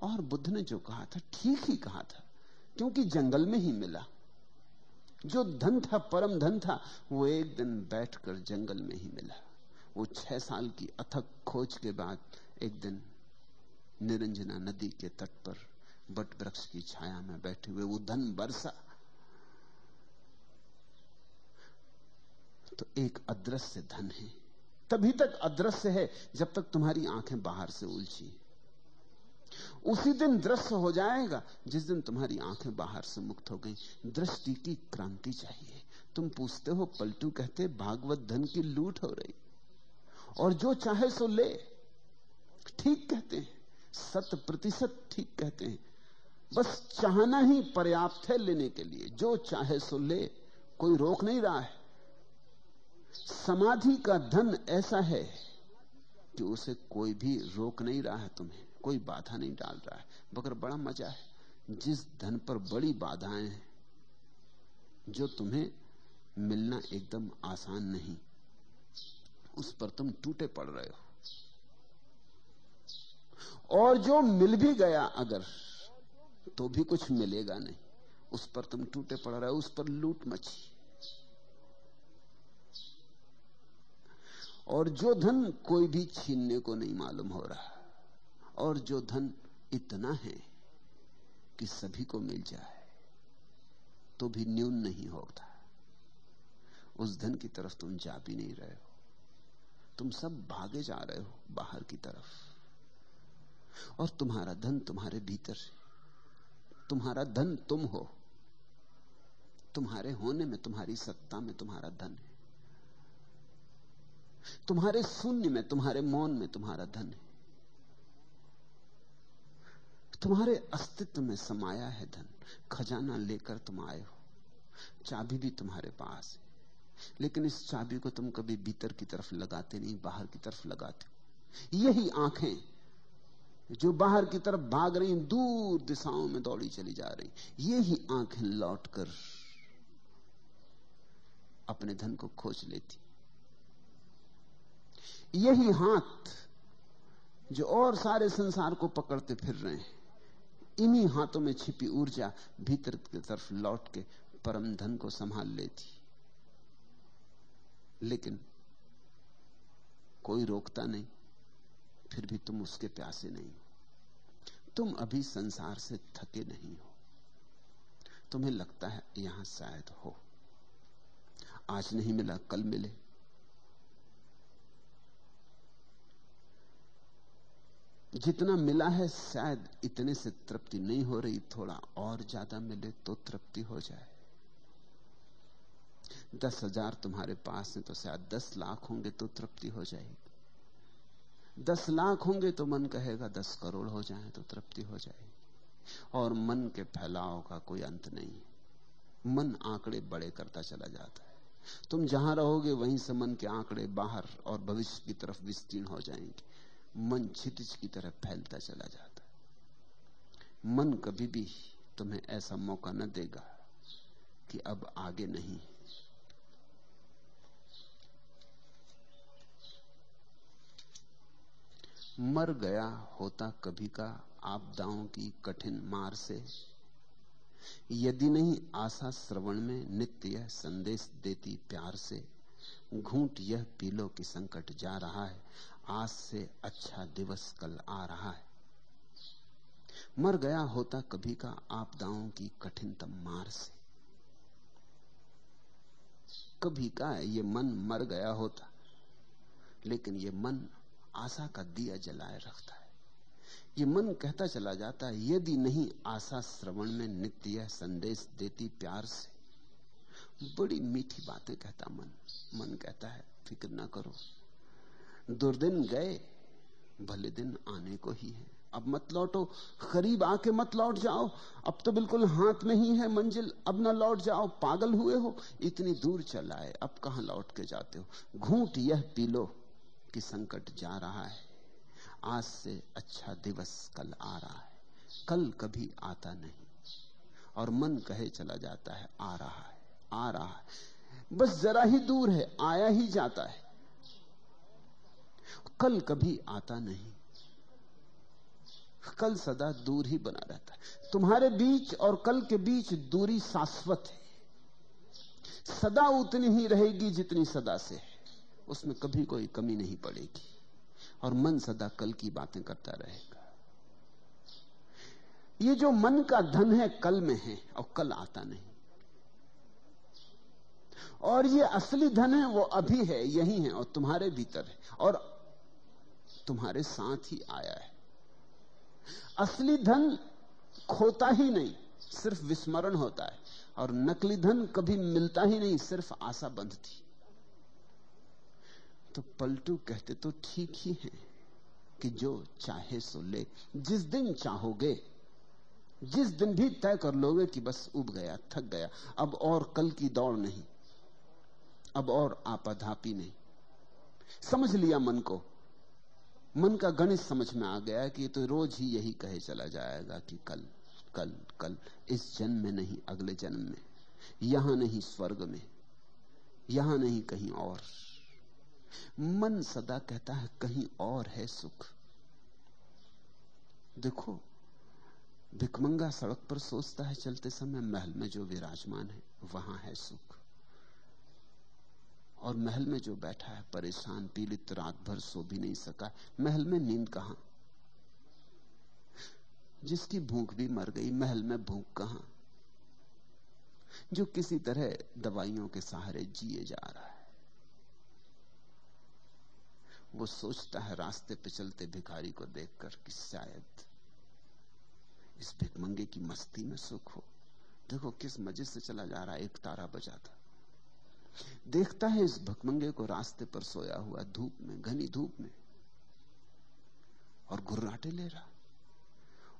[SPEAKER 1] और बुद्ध ने जो कहा था, ठीक ही कहा था, क्योंकि जंगल में ही मिला। जो धन था, परम धन था, वो एक दिन बैठकर जंगल में ही मिला। वो छह साल की अथक खोज के बाद एक दिन निरंजना नदी के तट पर बट वृक्ष की छाया में बैठे हुए, वो धन बरसा। तो एक अदृश्य धन है। तभी तक अदृश्य है जब तक तुम्हारी आँखें बाहर से उलझी। उसी दिन दृश्य हो जाएगा। जिस दिन तुम्हारी आँखें बाहर से मुक्त हो गई, दृष्टि की क्रांति चाहिए। तुम पूछते हो, पलटू कहते, भागवत धन की लूट हो रही। और जो चाहे सो ले। ठीक कहते हैं शत प्रतिशत ठीक कहते हैं। बस चाहना ही पर्याप्त है लेने के लिए। जो चाहे सो ले, कोई रोक नहीं रहा है। समाधि का धन ऐसा है कि उसे कोई भी रोक नहीं रहा है तुम्हें। कोई बाधा नहीं डाल रहा है। मगर बड़ा मज़ा है। जिस धन पर बड़ी बाधाएँ हैं, जो तुम्हें मिलना एकदम आसान नहीं, उस पर तुम टूटे पड़ रहे हो। और जो मिल भी गया अगर तो भी कुछ मिलेगा नहीं। उस पर तुम टूटे पड़ रहे हो, उस पर लूट मची। और जो धन कोई भी छीनने को नहीं मालूम हो रहा और जो धन इतना है कि सभी को मिल जाए तो भी न्यून नहीं होता। उस धन की तरफ़ तुम जा भी नहीं रहे हो। तुम सब भागे जा रहे हो बाहर की तरफ़। और तुम्हारा धन तुम्हारे भीतर तुम्हारा धन तुम हो। तुम्हारे होने में, तुम्हारी सत्ता में तुम्हारा धन है। तुम्हारे शून्य में, तुम्हारे मौन में तुम्हारा धन है। तुम्हारे अस्तित्व में समाया है धन। खजाना लेकर तुम आए हो। चाबी भी तुम्हारे पास है। लेकिन इस चाबी को तुम कभी भीतर की तरफ़ लगाते नहीं, बाहर की तरफ़ लगाते यही आँखें जो बाहर की तरफ़ भाग रही, दूर दिशाओं में दौड़ी चली जा रही, यही आँखें लौटकर अपने धन को खोज लेती। यही हाथ जो और सारे संसार को पकड़ते फिर रहे हैं। इन्हीं हाथों में छिपी ऊर्जा भीतर की तरफ़ लौट के परम धन को संभाल लेती। लेकिन कोई रोकता नहीं, फिर भी तुम उसके प्यासे नहीं हो। तुम अभी संसार से थके नहीं हो। तुम्हें लगता है यहाँ शायद हो। आज नहीं मिला, कल मिले। जितना मिला है, शायद इतने से तृप्ति नहीं हो रही, थोड़ा और ज़्यादा मिले तो तृप्ति हो जाए। दस हज़ार तुम्हारे पास है तो शायद दस लाख होंगे तो तृप्ति हो जाएगी। दस लाख होंगे तो मन कहेगा दस करोड़ हो जाए तो तृप्ति हो जाएगी। और मन के फैलाव का कोई अंत नहीं मन आंकड़े बड़े करता चला जाता है। तुम जहाँ रहोगे, वहीं से मन के आंकड़े बाहर और भविष्य की तरफ़ विस्तीर्ण हो जाएँगे। मन छितिज की तरह फैलता चला जाता मन कभी भी तुम्हें ऐसा मौका न देगा कि अब आगे नहीं मर गया होता कभी का आपदाओं की कठिन मार से। यदि नहीं आशा श्रवण में नित्य यह संदेश देती प्यार से, घूंट यह पीलो की संकट जा रहा है। आज से अच्छा दिवस कल आ रहा है। मर गया होता कभी का आपदाओं की कठिनतम मार से। कभी का ये मन मर गया होता, लेकिन ये मन आशा का दिया जलाए रखता है। ये मन कहता चला जाता है यदि नहीं आशा श्रवण में नित्य संदेश देती प्यार से। बड़ी मीठी बातें कहता मन मन कहता है, फ़िक्र ना करो। दुर्दिन गए, भले दिन आने को ही है। अब मत लौटो, करीब आके मत लौट जाओ। अब तो बिल्कुल हाथ में ही है मंजिल, अब ना लौट जाओ। पागल हुए हो, इतनी दूर चला है, अब कहाँ लौट के जाते हो? घूट यह पी लो कि संकट जा रहा है। आज से अच्छा दिवस कल आ रहा है। कल कभी आता नहीं। और मन कहे चला जाता है, आ रहा है, आ रहा है। बस जरा ही दूर है, आया ही जाता है। कल कभी आता नहीं। कल सदा दूर ही बना रहता है। तुम्हारे बीच और कल के बीच दूरी शाश्वत है। सदा उतनी ही रहेगी जितनी सदा से है। उसमें कभी कोई कमी नहीं पड़ेगी। और मन सदा कल की बातें करता रहेगा। ये जो मन का धन है, कल में है और कल आता नहीं। और ये असली धन है, वो अभी है, यही है और तुम्हारे भीतर है। और तुम्हारे साथ ही आया है। असली धन खोता ही नहीं, सिर्फ़ विस्मरण होता है, और नकली धन कभी मिलता ही नहीं, सिर्फ़ आशा बंधती तो पलटू कहते तो ठीक ही है कि जो चाहे सो ले, जिस दिन चाहोगे, जिस दिन भी तय कर लोगे कि बस उब गया, थक गया, अब और कल की दौड़ नहीं, अब और आपाधापी नहीं। समझ लिया मन को मन का गणित समझ में आ गया कि तो रोज ही यही कहे चला जाएगा कि कल कल कल, इस जन्म में नहीं, अगले जन्म में। यहाँ नहीं स्वर्ग में, यहाँ नहीं कहीं और। मन सदा कहता है, कहीं और है सुख। देखो भिकमंगा सड़क पर सोचता है, चलते समय महल में जो विराजमान है, वहाँ है सुख। और महल में जो बैठा है, परेशान, पीड़ित, रात भर सो भी नहीं सका। महल में नींद कहाँ? जिसकी भूख भी मर गई, महल में भूख कहाँ? जो किसी तरह दवाइयों के सहारे जिए जा रहा है। वो सोचता है, रास्ते पे चलते भिखारी को देखकर कि शायद इस भिकमंगे की मस्ती में सुख हो। देखो किस मज़े से चला जा रहा है, एक तारा बजाता देखता है इस भकमंगे को रास्ते पर सोया हुआ धूप में, घनी धूप में, और गुर्राटे ले रहा।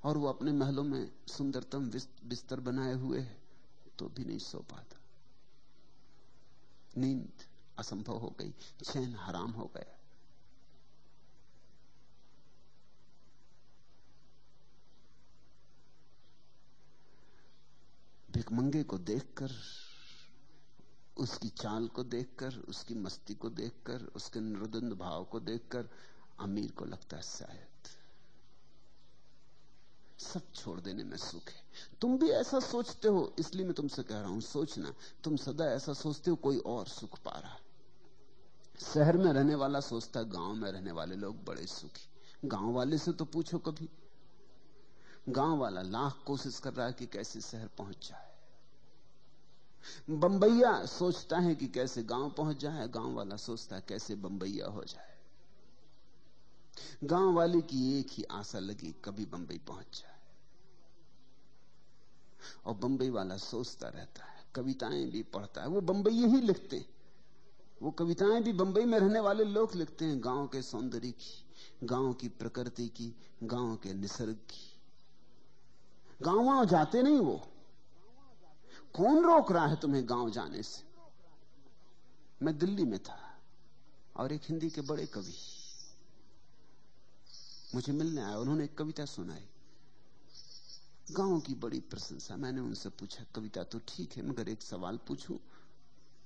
[SPEAKER 1] और वो अपने महलों में सुंदरतम बिस्तर बनाए हुए है तो भी नहीं सो पाता। नींद असंभव हो गई, चैन हराम हो गया। भिकमंगे को देखकर उसकी चाल को देखकर, उसकी मस्ती को देखकर, उसके नृदंद भाव को देखकर अमीर को लगता है शायद सब छोड़ देने में सुख है। तुम भी ऐसा सोचते हो, इसलिए मैं तुमसे कह रहा हूँ, सोचना, तुम सदा ऐसा सोचते हो, कोई और सुख पा रहा है। शहर में रहने वाला सोचता गाँव में रहने वाले लोग बड़े सुखी। गाँव वाले से तो पूछो कभी। गाँव वाला लाख कोशिश कर रहा है कि कैसे शहर पहुँच जाए। बंबैया सोचता है कि कैसे गाँव पहुँच जाए, गाँव वाला सोचता है कैसे बंबैया हो जाए। गाँव वाले की एक ही आशा लगी, कभी बंबई पहुँच जाए। और बंबई वाला सोचता रहता है, कविताएँ भी पढ़ता है, वो बंबई ही लिखते हैं। वो कविताएँ भी बंबई में रहने वाले लोग लिखते हैं, गाँव के सौंदर्य की, गाँव की प्रकृति की, गाँव के निसर्ग की। गाँव जाते नहीं वो। कौन रोक रहा है तुम्हें गाँव जाने से? मैं दिल्ली में था और एक हिंदी के बड़े कवि मुझे मिलने आया उन्होंने एक कविता सुनाई। गाँव की बड़ी प्रशंसा, मैंने उनसे पूछा, कविता तो ठीक है, मगर एक सवाल पूछूँ?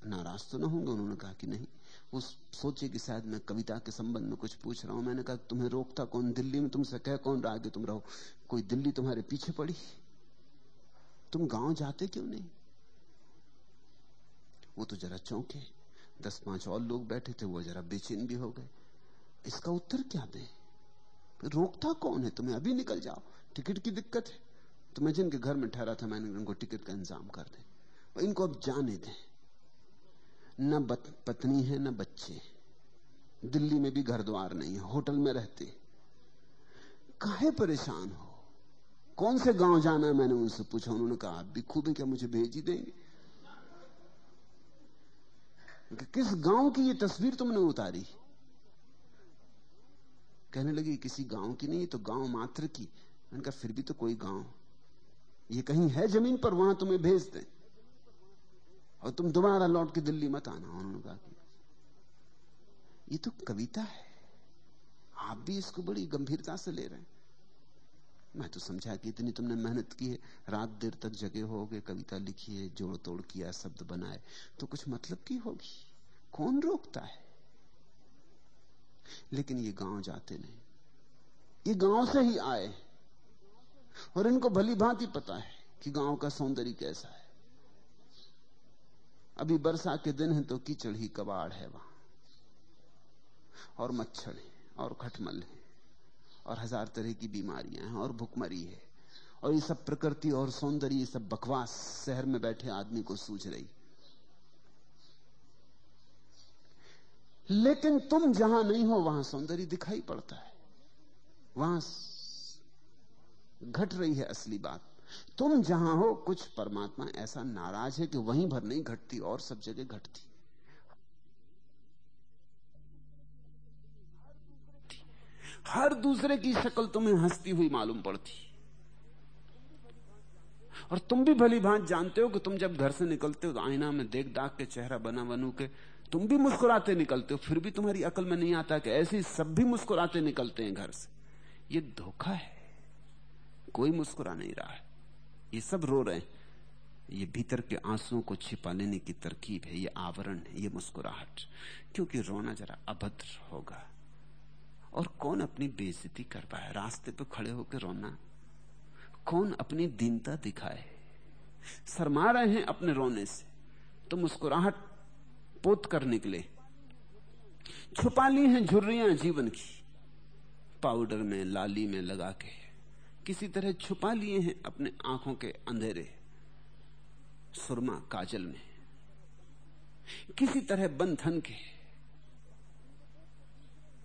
[SPEAKER 1] नाराज़ तो ना होंगे? उन्होंने कहा कि नहीं। वो सोचे कि शायद मैं कविता के संबंध में कुछ पूछ रहा हूँ। मैंने कहा, तुम्हें रोकता कौन? दिल्ली में तुमसे कह कौन रहा कि तुम रहो। कोई दिल्ली तुम्हारे पीछे पड़ी? तुम गाँव जाते क्यों नहीं? वो तो जरा चौंके। दस पाँच और लोग बैठे थे, वो जरा बेचैन भी हो गए। इसका उत्तर क्या दे? रोकता कौन है? तुम्हें अभी निकल जाओ। टिकट की दिक्कत है। तो मैं जिनके घर में ठहरा था, मैंने उनको टिकट का इंतज़ाम कर दे। इनको अब जाने दें। न पत्नी है, न बच्चे। दिल्ली में भी घर द्वार नहीं है, होटल में रहते। काहे परेशान हो? कौन से गाँव जाना है? मैंने उनसे पूछा। उन्होंने कहा, आप भी खूब क्या मुझे भेज ही देंगे? किस गाँव की ये तस्वीर तुमने उतारी? कहने लगी, किसी गाँव की नहीं तो गाँव मात्र की। मैंने कहा, फिर भी तो कोई गाँव। ये कहीं है ज़मीन पर, वहाँ तुम्हें भेज दें और तुम दोबारा लौट के दिल्ली मत आना, उन्होंने कहा कि ये तो कविता है। आप भी इसको बड़ी गंभीरता से ले रहे हैं। मैं तो समझा कि इतनी तुमने मेहनत की है, रात देर तक जगे होगे, कविता लिखी है जोड़ तोड़ किया, शब्द बनाए तो कुछ मतलब की होगी? कौन रोकता है? लेकिन ये गाँव जाते नहीं। ये गाँव से ही आए और इनको भली भांति पता है कि गाँव का सौंदर्य कैसा है। अभी बरसा के दिन है तो कीचड़ ही कबाड़ है वहाँ। और मच्छर है, और खटमल है। और हज़ार तरह की बीमारियाँ हैं और भुखमरी है। और ये सब प्रकृति और सौंदर्य सब बकवास शहर में बैठे आदमी को सूझ रही। लेकिन तुम जहाँ नहीं हो, वहाँ सौंदर्य दिखाई पड़ता है। वहाँ घट रही है असली बात। तुम जहाँ हो, कुछ परमात्मा ऐसा नाराज़ है कि वहीं भर नहीं घटती, और सब जगह घटती। हर दूसरे की शक्ल तुम्हें हंसती हुई मालूम पड़ती। और तुम भी भली भांत जानते हो कि तुम जब घर से निकलते हो तो आईना में देख दाख के चेहरा बना बनू के तुम भी मुस्कुराते निकलते हो, फिर भी तुम्हारी अकल में नहीं आता कि ऐसे सब भी मुस्कुराते निकलते हैं घर से। ये धोखा है। कोई मुस्कुरा नहीं रहा है। ये सब रो रहे हैं। ये भीतर के आंसुओं को छिपा लेने की तरकीब है, ये आवरण है, ये मुस्कुराहट। क्योंकि रोना जरा अभद्र होगा। और कौन अपनी बेइज्जती कर पाए? रास्ते पे खड़े होकर रोना। कौन अपनी दीनता दिखाए? शर्मा रहे हैं अपने रोने से। तो मुस्कुराहट पोत कर निकले। छुपा ली हैं झुर्रियाँ जीवन की। पाउडर में, लाली में लगा के। किसी तरह छुपा लिए हैं अपने आँखों के अंधेरे। सुरमा काजल में। किसी तरह बंधन के।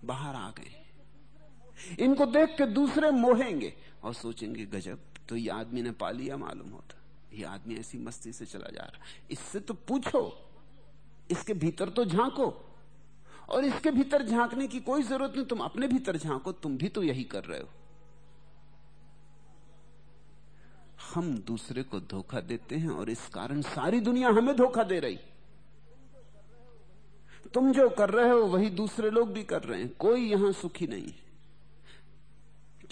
[SPEAKER 1] बाहर आ गए। इनको देख के दूसरे मोहेंगे और सोचेंगे, गजब तो ये आदमी ने पा लिया मालूम होता? ये आदमी ऐसी मस्ती से चला जा रहा। इससे तो पूछो, इसके भीतर तो झांको। और इसके भीतर झांकने की कोई ज़रूरत नहीं, तुम अपने भीतर झांको, तुम भी तो यही कर रहे हो। हम दूसरे को धोखा देते हैं और इस कारण सारी दुनिया हमें धोखा दे रही। तुम जो कर रहे हो, वही दूसरे लोग भी कर रहे हैं। कोई यहाँ सुखी नहीं है।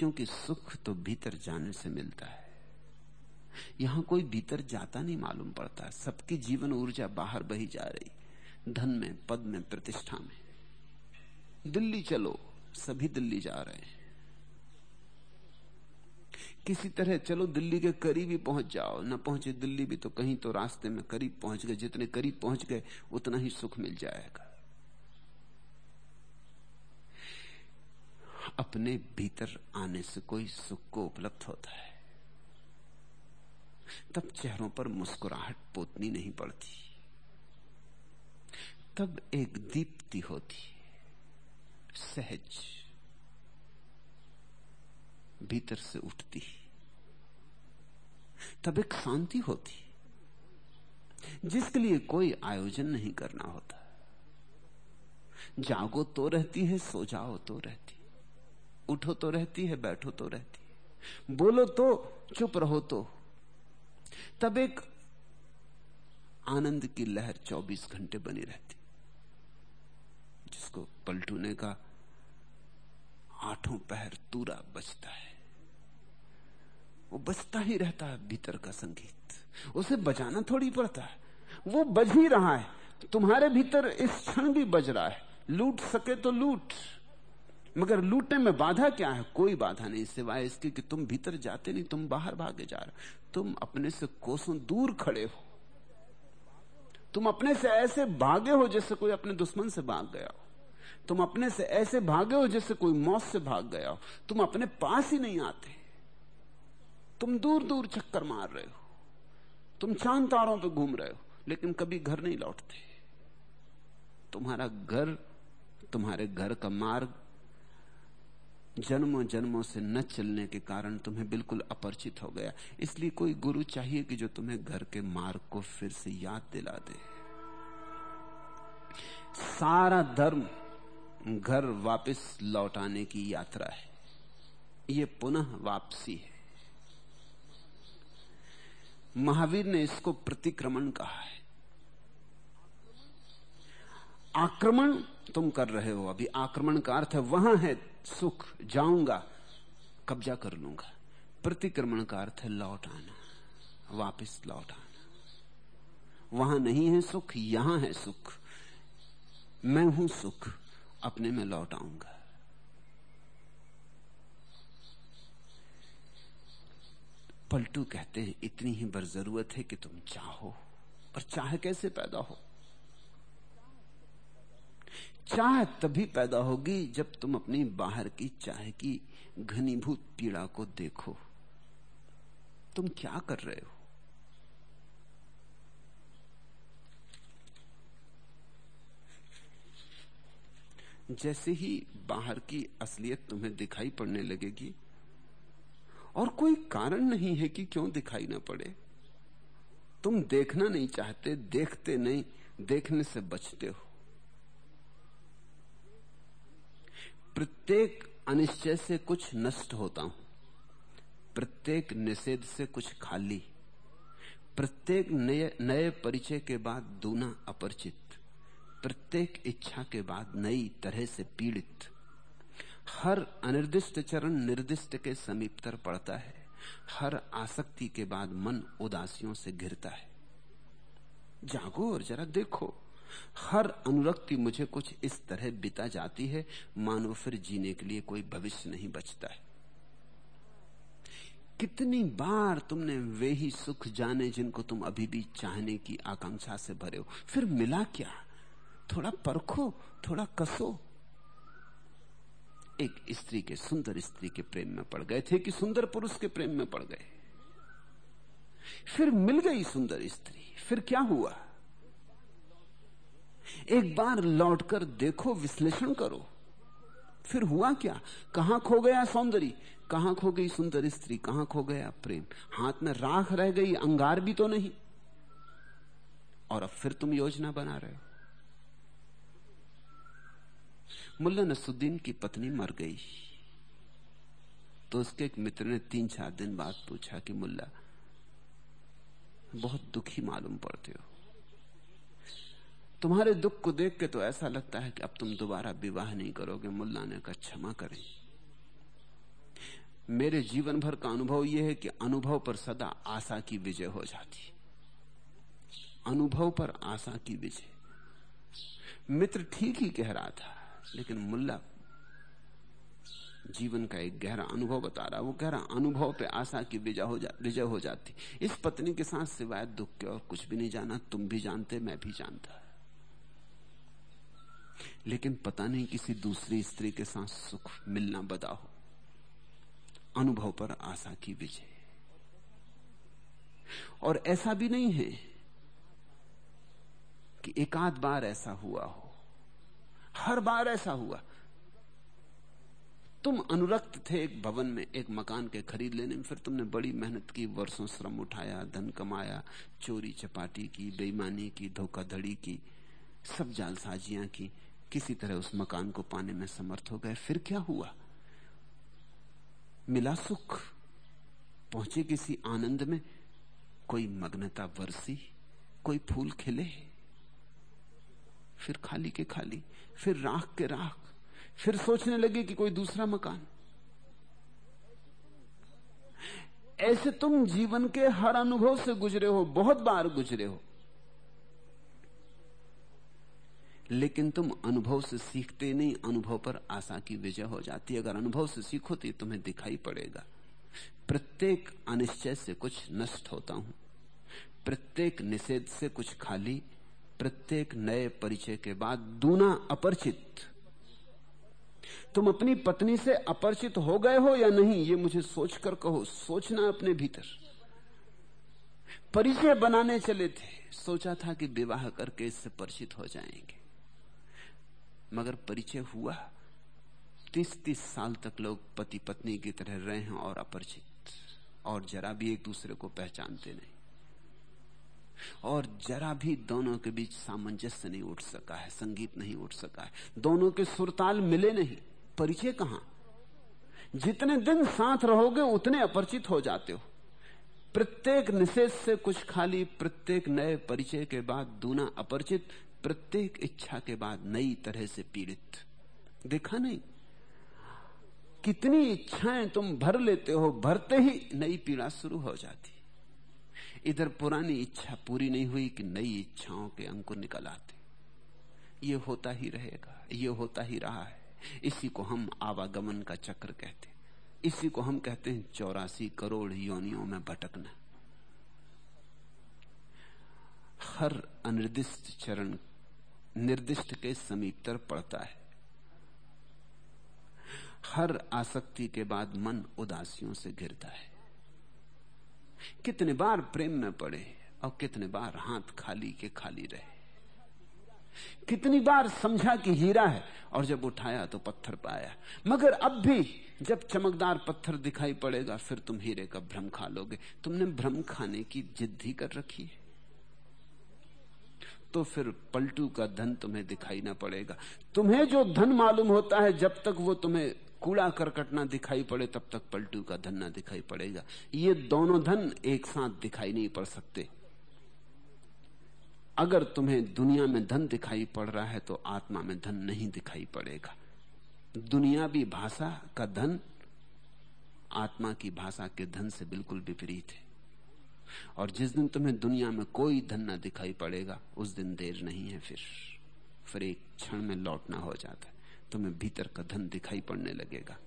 [SPEAKER 1] क्योंकि सुख तो भीतर जाने से मिलता है। यहाँ कोई भीतर जाता नहीं मालूम पड़ता। सबकी जीवन ऊर्जा बाहर बही जा रही। धन में, पद में, प्रतिष्ठा में। दिल्ली चलो, सभी दिल्ली जा रहे हैं। किसी तरह चलो, दिल्ली के करीब ही पहुँच जाओ। न पहुँचे दिल्ली भी तो कहीं तो रास्ते में करीब पहुँच गए। जितने करीब पहुँच गए, उतना ही सुख मिल जाएगा। अपने भीतर आने से कोई सुख को उपलब्ध होता है। तब चेहरों पर मुस्कुराहट पोतनी नहीं पड़ती। तब एक दीप्ति होती, सहज भीतर से उठती। तब एक शांति होती, जिसके लिए कोई आयोजन नहीं करना होता। जागो तो रहती है, सो जाओ तो रहती उठो तो रहती है, बैठो तो रहती है। बोलो तो चुप रहो तो। तब एक आनंद की लहर 24 घंटे बनी रहती। जिसको पलटूने का आठों पहर तूरा बचता है। वो बचता ही रहता है भीतर का संगीत। उसे बजाना थोड़ी पड़ता है। वो बज ही रहा है। तुम्हारे भीतर इस क्षण भी बज रहा है। लूट सके तो लूट। मगर लूटने में बाधा क्या है? कोई बाधा नहीं, सिवाय इसके कि तुम भीतर जाते नहीं, तुम बाहर भागे जा रहे तुम अपने से कोसों दूर खड़े हो। तुम अपने से ऐसे भागे हो जैसे कोई अपने दुश्मन से भाग गया हो। तुम अपने से ऐसे भागे हो जैसे कोई मौत से भाग गया हो। तुम अपने पास ही नहीं आते। तुम दूर दूर चक्कर मार रहे हो। तुम चाँद तारों पर घूम रहे हो, लेकिन कभी घर नहीं लौटते। तुम्हारा घर, तुम्हारे घर का मार्ग जन्मों जन्मों से न चलने के कारण तुम्हें बिल्कुल अपरिचित हो गया। इसलिए कोई गुरु चाहिए कि जो तुम्हें घर के मार्ग को फिर से याद दिला दे। सारा धर्म घर वापस लौटाने की यात्रा है। ये पुनः वापसी है। महावीर ने इसको प्रतिक्रमण कहा है। आक्रमण तुम कर रहे हो, अभी आक्रमण का अर्थ है वहाँ है सुख, जाऊँगा, कब्जा कर लूँगा। प्रतिक्रमण का अर्थ है लौट आना, वापिस लौट आना। वहाँ नहीं है सुख, यहाँ है सुख। मैं हूँ सुख, अपने में लौट आऊँगा। पलटू कहते हैं, इतनी ही बर ज़रूरत है कि तुम चाहो, पर चाह कैसे पैदा हो? चाह तभी पैदा होगी जब तुम अपनी बाहर की चाह की घनीभूत पीड़ा को देखो। तुम क्या कर रहे हो? जैसे ही बाहर की असलियत तुम्हें दिखाई पड़ने लगेगी, और कोई कारण नहीं है कि क्यों दिखाई ना पड़े, तुम देखना नहीं चाहते, देखते नहीं, देखने से बचते हो। प्रत्येक अनिश्चय से कुछ नष्ट होता हूँ। प्रत्येक निषेध से कुछ खाली। प्रत्येक नए नए परिचय के बाद दूना अपरिचित। प्रत्येक इच्छा के बाद नई तरह से पीड़ित। हर अनिर्दिष्ट चरण निर्दिष्ट के समीपतर पड़ता है। हर आसक्ति के बाद मन उदासियों से घिरता है। जागो और जरा देखो। हर अनुरक्ति मुझे कुछ इस तरह बिता जाती है, मानो फिर जीने के लिए कोई भविष्य नहीं बचता है। कितनी बार तुमने वे ही सुख जाने जिनको तुम अभी भी चाहने की आकांक्षा से भरे हो। फिर मिला क्या? थोड़ा परखो, थोड़ा कसो। एक स्त्री के सुंदर स्त्री के प्रेम में पड़ गए थे कि सुंदर पुरुष के प्रेम में पड़ गए। फिर मिल गई सुंदर स्त्री, फिर क्या हुआ? एक बार लौटकर देखो, विश्लेषण करो। फिर हुआ क्या? कहाँ खो गया सौंदर्य? कहाँ खो गई सुंदर स्त्री? कहाँ खो गया प्रेम? हाथ में राख रह गई, अंगार भी तो नहीं। और अब फिर तुम योजना बना रहे हो। मुल्ला नसुद्दीन की पत्नी मर गई। तो उसके एक मित्र ने तीन चार दिन बाद पूछा कि, मुल्ला, बहुत दुखी मालूम पड़ते हो। तुम्हारे दुख को देख के तो ऐसा लगता है कि अब तुम दोबारा विवाह नहीं करोगे मुल्ला ने कहा क्षमा करें। मेरे जीवन भर का अनुभव यह है कि अनुभव पर सदा आशा की विजय हो जाती अनुभव पर आशा की विजय। मित्र ठीक ही कह रहा था, लेकिन मुल्ला जीवन का एक गहरा अनुभव बता रहा, वो कह रहा, अनुभव पे आशा की विजय हो जा, विजय हो जाती। इस पत्नी के साथ सिवाय दुख के और कुछ भी नहीं जाना, तुम भी जानते, मैं भी जानता। लेकिन पता नहीं किसी दूसरी स्त्री के साथ सुख मिलना बदा हो। अनुभव पर आशा की विजय। और ऐसा भी नहीं है कि एकाध बार ऐसा हुआ हो। हर बार ऐसा हुआ। तुम अनुरक्त थे एक भवन में, एक मकान के खरीद लेने में, फिर तुमने बड़ी मेहनत की, वर्षों श्रम उठाया, धन कमाया, चोरी चपाटी की, बेईमानी की, धोखाधड़ी की, सब जालसाजियाँ की। किसी तरह उस मकान को पाने में समर्थ हो गए। फिर क्या हुआ? मिला सुख। पहुँचे किसी आनंद में। कोई मग्नता वर्षी कोई फूल खिले। फिर खाली के खाली, फिर राख के राख। फिर सोचने लगे कि कोई दूसरा मकान। ऐसे तुम जीवन के हर अनुभव से गुजरे हो, बहुत बार गुजरे हो। लेकिन तुम अनुभव से सीखते नहीं, अनुभव पर आशा की विजय हो जाती है। अगर अनुभव से सीखो तो तुम्हें दिखाई पड़ेगा। प्रत्येक अनिश्चय से कुछ नष्ट होता हूँ। प्रत्येक निषेध से कुछ खाली, प्रत्येक नए परिचय के बाद दूना अपरिचित। तुम अपनी पत्नी से अपरिचित हो गए हो या नहीं, ये मुझे सोचकर कहो, सोचना अपने भीतर। परिचय बनाने चले थे, सोचा था कि विवाह करके इससे परिचित हो जाएँगे। मगर परिचय हुआ। तीस तीस साल तक लोग पति पत्नी की तरह रहे हैं और अपरिचित, और जरा भी एक दूसरे को पहचानते नहीं। और जरा भी दोनों के बीच सामंजस्य नहीं उठ सका है, संगीत नहीं उठ सका है। दोनों के सुरताल मिले नहीं। परिचय कहाँ? जितने दिन साथ रहोगे, उतने अपरिचित हो जाते हो। प्रत्येक निषेध से कुछ खाली, प्रत्येक नए परिचय के बाद दूना अपरिचित प्रत्येक इच्छा के बाद नई तरह से पीड़ित। देखा नहीं? कितनी इच्छाएँ तुम भर लेते हो, भरते ही नई पीड़ा शुरू हो जाती। इधर पुरानी इच्छा पूरी नहीं हुई कि नई इच्छाओं के अंकुर निकल आते। ये होता ही रहेगा, ये होता ही रहा है। इसी को हम आवागमन का चक्र कहते इसी को हम कहते हैं चौरासी करोड़ योनियों में भटकना। हर अनिर्दिष्ट चरण निर्दिष्ट के समीपतर पड़ता है। हर आसक्ति के बाद मन उदासियों से घिरता है। कितने बार प्रेम में पड़े और कितने बार हाथ खाली के खाली रहे। कितनी बार समझा कि हीरा है और जब उठाया तो पत्थर पाया। मगर अब भी जब चमकदार पत्थर दिखाई पड़ेगा, फिर तुम हीरे का भ्रम खा लोगे। तुमने भ्रम खाने की जिद ही कर रखी है। तो फिर पलटू का धन तुम्हें दिखाई ना पड़ेगा। तुम्हें जो धन मालूम होता है, जब तक वो तुम्हें कूड़ा करकट ना दिखाई पड़े, तब तक पलटू का धन ना दिखाई पड़ेगा। ये दोनों धन एक साथ दिखाई नहीं पड़ सकते। अगर तुम्हें दुनिया में धन दिखाई पड़ रहा है तो आत्मा में धन नहीं दिखाई पड़ेगा। दुनियावी भाषा का धन, आत्मा की भाषा के धन से बिल्कुल विपरीत है। और जिस दिन तुम्हें दुनिया में कोई धन ना दिखाई पड़ेगा, उस दिन देर नहीं है फिर। फिर एक क्षण में लौटना हो जाता है। तुम्हें भीतर का धन दिखाई पड़ने लगेगा।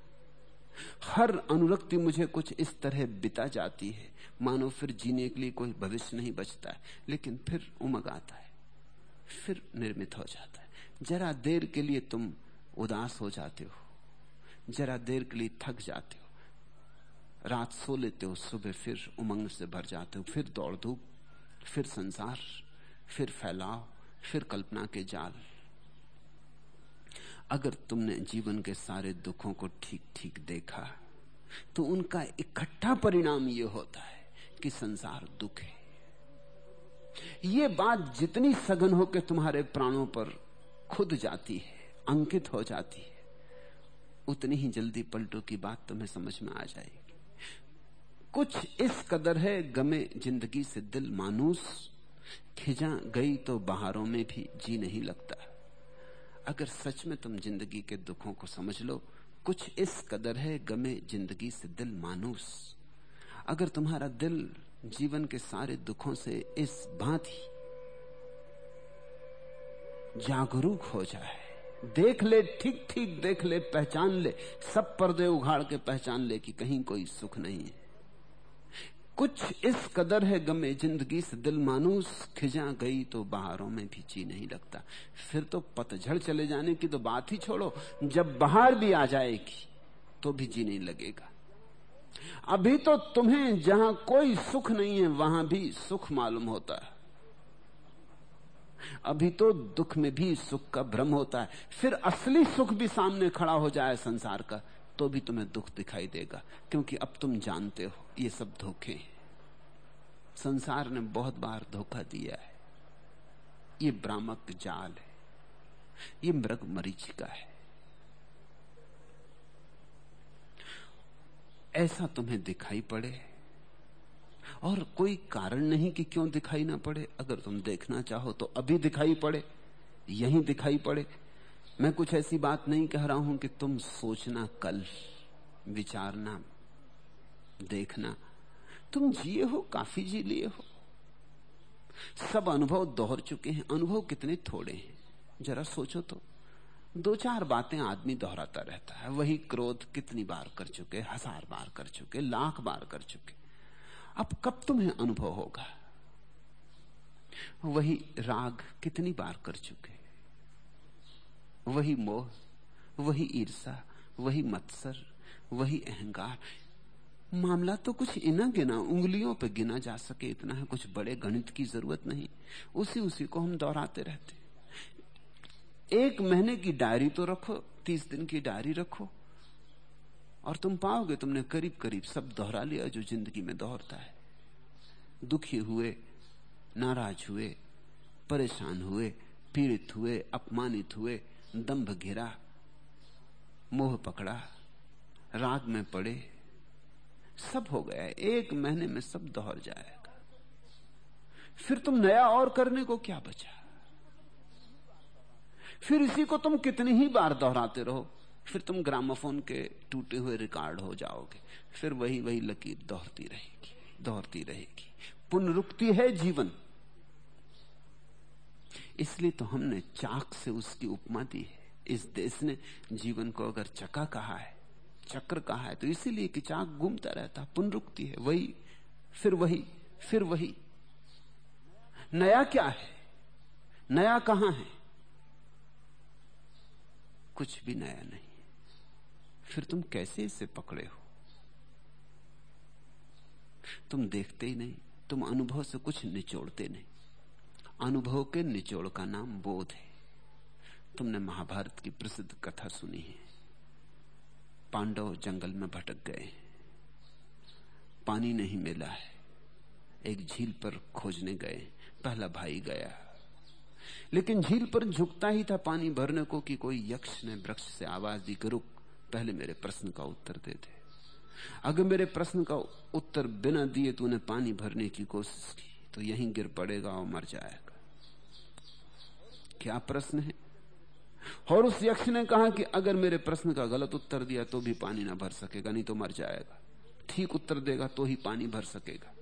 [SPEAKER 1] हर अनुरक्ति मुझे कुछ इस तरह बिता जाती है। मानो फिर जीने के लिए कोई भविष्य नहीं बचता है, लेकिन फिर उमग आता है। फिर निर्मित हो जाता है। जरा देर के लिए तुम उदास हो जाते हो। जरा देर के लिए थक जाते हो। रात सो लेते हो, सुबह फिर उमंग से भर जाते हो, फिर दौड़ धूप, फिर संसार, फिर फैलाव, फिर कल्पना के जाल। अगर तुमने जीवन के सारे दुखों को ठीक ठीक देखा तो उनका इकट्ठा परिणाम यह होता है कि संसार दुख है। यह बात जितनी सघन होकर तुम्हारे प्राणों पर खुद जाती है, अंकित हो जाती है, उतनी ही जल्दी पलटो की बात तुम्हें समझ में आ जाएगी। कुछ इस कदर है, गमे ज़िंदगी से दिल मानूस। खिजा गई तो बहारों में भी जी नहीं लगता। अगर सच में तुम ज़िंदगी के दुखों को समझ लो, कुछ इस कदर है, गमे ज़िंदगी से दिल मानूस। अगर तुम्हारा दिल जीवन के सारे दुखों से इस भांति जागरूक हो जाए, देख ले ठीक ठीक देख ले, पहचान ले, सब पर्दे उघाड़ के पहचान ले कि कहीं कोई सुख नहीं है। कुछ इस कदर है गमे ज़िंदगी से दिल मानूस, खिजा गई तो बहारों में भी जी नहीं लगता। फिर तो पतझड़ चले जाने की तो बात ही छोड़ो, जब बाहर भी आ जाएगी तो भी जी नहीं लगेगा। अभी तो तुम्हें जहाँ कोई सुख नहीं है, वहाँ भी सुख मालूम होता है। अभी तो दुख में भी सुख का भ्रम होता है। फिर असली सुख भी सामने खड़ा हो जाए संसार का। तो भी तुम्हें दुख दिखाई देगा, क्योंकि अब तुम जानते हो, ये सब धोखे हैं। संसार ने बहुत बार धोखा दिया है। ये भ्रामक जाल है। ये मृग मरीचिका है। ऐसा तुम्हें दिखाई पड़े? और कोई कारण नहीं कि क्यों दिखाई ना पड़े? अगर तुम देखना चाहो तो अभी दिखाई पड़े, यहीं दिखाई पड़े। मैं कुछ ऐसी बात नहीं कह रहा हूँ कि तुम सोचना कल, विचारना, देखना। तुम जिए हो, काफ़ी जी लिए हो। सब अनुभव दोहर चुके हैं, अनुभव कितने थोड़े हैं। जरा सोचो तो। दो चार बातें आदमी दोहराता रहता है। वही क्रोध कितनी बार कर चुके, हज़ार बार कर चुके, लाख बार कर चुके। अब कब तुम्हें अनुभव होगा? वही राग कितनी बार कर चुके? वही मोह, वही ईर्षा, वही मत्सर, वही अहंकार। मामला तो कुछ इना गिना, उंगलियों पर गिना जा सके, इतना है, कुछ बड़े गणित की ज़रूरत नहीं। उसी उसी को हम दोहराते रहते एक महीने की डायरी तो रखो, तीस दिन की डायरी रखो, और तुम पाओगे तुमने करीब करीब सब दोहरा लिया जो ज़िंदगी में दोहरता है। दुखी हुए, नाराज़ हुए, परेशान हुए, पीड़ित हुए, अपमानित हुए दंभ घिरा, मोह पकड़ा, राग में पड़े, सब हो गया, एक महीने में सब दोहर जाएगा। फिर तुम नया और करने को क्या बचा? फिर इसी को तुम कितनी ही बार दोहराते रहो, फिर तुम ग्रामोफोन के टूटे हुए रिकॉर्ड हो जाओगे, फिर वही वही लकीर दोहरती रहेगी दोहरती रहेगी। पुनरुक्ति है जीवन। इसलिए तो हमने चाक से उसकी उपमा दी है। इस देश ने जीवन को अगर चका कहा है, चक्र कहा है तो इसीलिए कि चाक घूमता रहता, पुनरुक्ति है, वही, फिर वही फिर वही। नया क्या है? नया कहाँ है? कुछ भी नया नहीं। फिर तुम कैसे इसे पकड़े हो? तुम देखते ही नहीं, तुम अनुभव से कुछ निचोड़ते नहीं। अनुभव के निचोड़ का नाम बोध है। तुमने महाभारत की प्रसिद्ध कथा सुनी है। पांडव जंगल में भटक गए पानी नहीं मिला है। एक झील पर खोजने गए। पहला भाई गया। लेकिन झील पर झुकता ही था पानी भरने को कि कोई यक्ष ने वृक्ष से आवाज़ दी कि रुक, पहले मेरे प्रश्न का उत्तर दे दे। अगर मेरे प्रश्न का उत्तर बिना दिए तूने पानी भरने की कोशिश की तो यहीं गिर पड़ेगा और मर जाएगा। क्या प्रश्न है? और उस यक्ष ने कहा कि अगर मेरे प्रश्न का गलत उत्तर दिया तो भी पानी ना भर सकेगा, नहीं तो मर जाएगा। ठीक उत्तर देगा तो ही पानी भर सकेगा।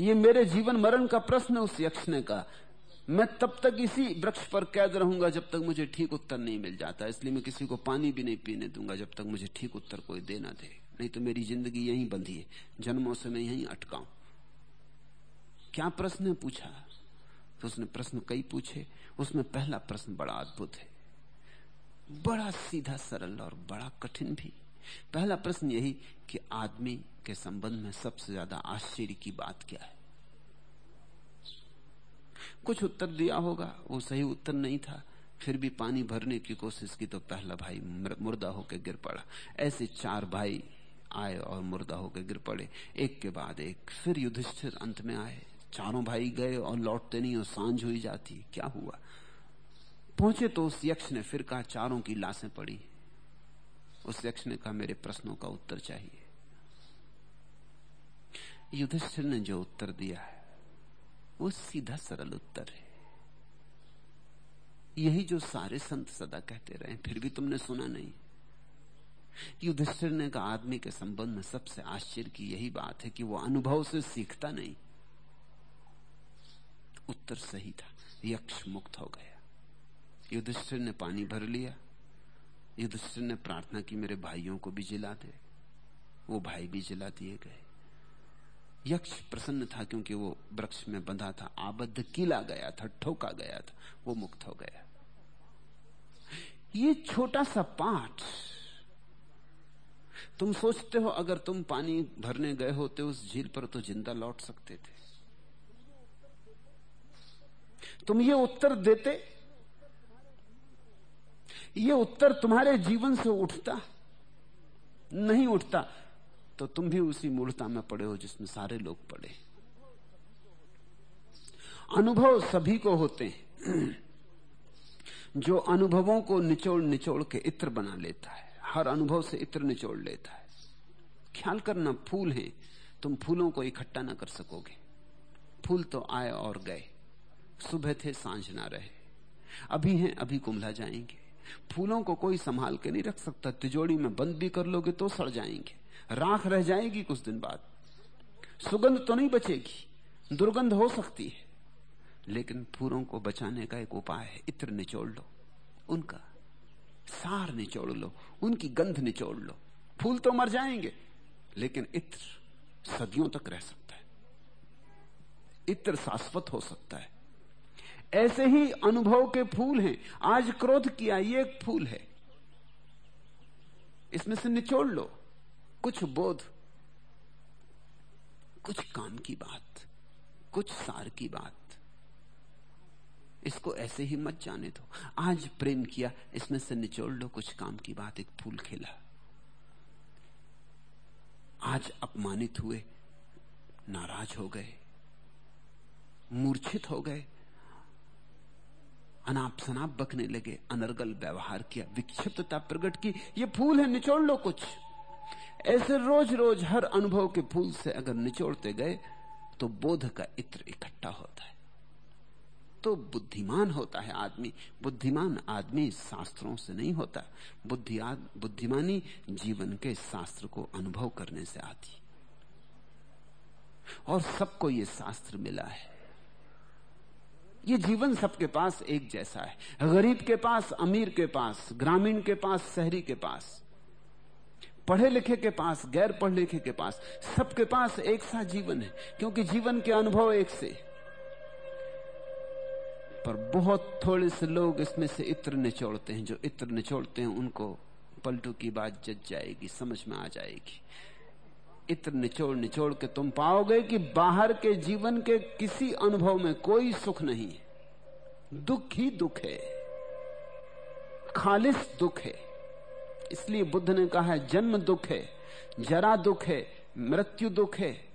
[SPEAKER 1] ये मेरे जीवन मरण का प्रश्न उस यक्ष ने कहा। मैं तब तक इसी वृक्ष पर कैद रहूँगा जब तक मुझे ठीक उत्तर नहीं मिल जाता। इसलिए मैं किसी को पानी भी नहीं पीने दूँगा जब तक मुझे ठीक उत्तर कोई देना दे। नहीं तो मेरी ज़िंदगी यहीं बंधी है। जन्मों से मैं यहीं अटकाऊं क्या प्रश्न पूछा? तो उसने प्रश्न कई पूछे। उसमें पहला प्रश्न बड़ा अद्भुत है। बड़ा सीधा, सरल और बड़ा कठिन भी। पहला प्रश्न यही कि आदमी के संबंध में सबसे ज़्यादा आश्चर्य की बात क्या है? कुछ उत्तर दिया होगा, वो सही उत्तर नहीं था। फिर भी पानी भरने की कोशिश की तो पहला भाई मुर्दा होकर गिर पड़ा। ऐसे चार भाई आए और मुर्दा होकर गिर पड़े। एक के बाद एक, फिर युधिष्ठिर अंत में आए। चारों भाई गए और लौटते नहीं और साँझ हुई जाती। क्या हुआ? पहुँचे तो उस यक्ष ने फिर कहा, चारों की लाशें पड़ी। उस यक्ष ने कहा, मेरे प्रश्नों का उत्तर चाहिए। युधिष्ठिर ने जो उत्तर दिया है, वो सीधा सरल उत्तर है। यही जो सारे संत सदा कहते रहे फिर भी तुमने सुना नहीं। युधिष्ठिर ने कहा, आदमी के संबंध में सबसे आश्चर्य की यही बात है कि वो अनुभव से सीखता नहीं। उत्तर सही था। यक्ष मुक्त हो गया। युधिष्ठिर ने पानी भर लिया। युधिष्ठिर ने प्रार्थना की, मेरे भाइयों को भी जिला दे। वो भाई भी जिला दिए गए। यक्ष प्रसन्न था क्योंकि वो वृक्ष में बंधा था। आबद्ध किला गया था, ठोका गया था। वो मुक्त हो गया। ये छोटा सा पाठ। तुम सोचते हो, अगर तुम पानी भरने गए होते, उस झील पर तो ज़िंदा लौट सकते थे। तुम ये उत्तर देते? ये उत्तर तुम्हारे जीवन से उठता, नहीं उठता तो तुम भी उसी मूर्ता में पड़े हो जिसमें सारे लोग पड़े। अनुभव सभी को होते हैं। जो अनुभवों को निचोड़ निचोड़ के इत्र बना लेता है, हर अनुभव से इत्र निचोड़ लेता है। ख्याल करना, फूल है, तुम फूलों को इकट्ठा ना कर सकोगे। फूल तो आए और गए। सुबह थे, साँझ ना रहे। अभी हैं, अभी कुंभला जाएँगे। फूलों को कोई संभाल के नहीं रख सकता। तिजोड़ी में बंद भी कर लोगे तो सड़ जाएँगे। राख रह जाएगी कुछ दिन बाद। सुगंध तो नहीं बचेगी। दुर्गंध हो सकती है। लेकिन फूलों को बचाने का एक उपाय है। इत्र निचोड़ लो। उनका सार निचोड़ लो। उनकी गंध निचोड़ लो। फूल तो मर जाएँगे, लेकिन इत्र सदियों तक रह सकता है। इत्र शाश्वत हो सकता है। ऐसे ही अनुभव के फूल हैं। आज क्रोध किया, ये एक फूल है। इसमें से निचोड़ लो। कुछ बोध, कुछ काम की बात, कुछ सार की बात। इसको ऐसे ही मत जाने दो। आज प्रेम किया, इसमें से निचोड़ लो। कुछ काम की बात, एक फूल खिला। आज अपमानित हुए, नाराज़ हो गए, मूर्छित हो गए। अनाप शनाप बकने लगे, अनर्गल व्यवहार किया, विक्षिप्तता प्रकट की, ये फूल है, निचोड़ लो कुछ। ऐसे रोज रोज हर अनुभव के फूल से अगर निचोड़ते गए तो बोध का इत्र इकट्ठा होता है। तो बुद्धिमान होता है आदमी। बुद्धिमान आदमी शास्त्रों से नहीं होता। बुद्धि बुद्धिमानी जीवन के शास्त्र को अनुभव करने से आती। और सबको ये शास्त्र मिला है। ये जीवन सबके पास एक जैसा है। गरीब के पास, अमीर के पास, ग्रामीण के पास, शहरी के पास पढ़े लिखे के पास, गैर पढ़े लिखे के पास, सबके पास एक सा जीवन है, क्योंकि जीवन के अनुभव एक से। पर बहुत थोड़े से लोग इसमें से इत्र निचोड़ते हैं, जो इत्र निचोड़ते हैं, उनको पलटू की बात जज जाएगी, समझ में आ जाएगी। इत्र निचोड़ निचोड़ के तुम पाओगे कि बाहर के जीवन के किसी अनुभव में कोई सुख नहीं दुख ही दुख है। खालिश दुख है। इसलिए बुद्ध ने कहा है जन्म दुख है, जरा दुख है, मृत्यु दुख है।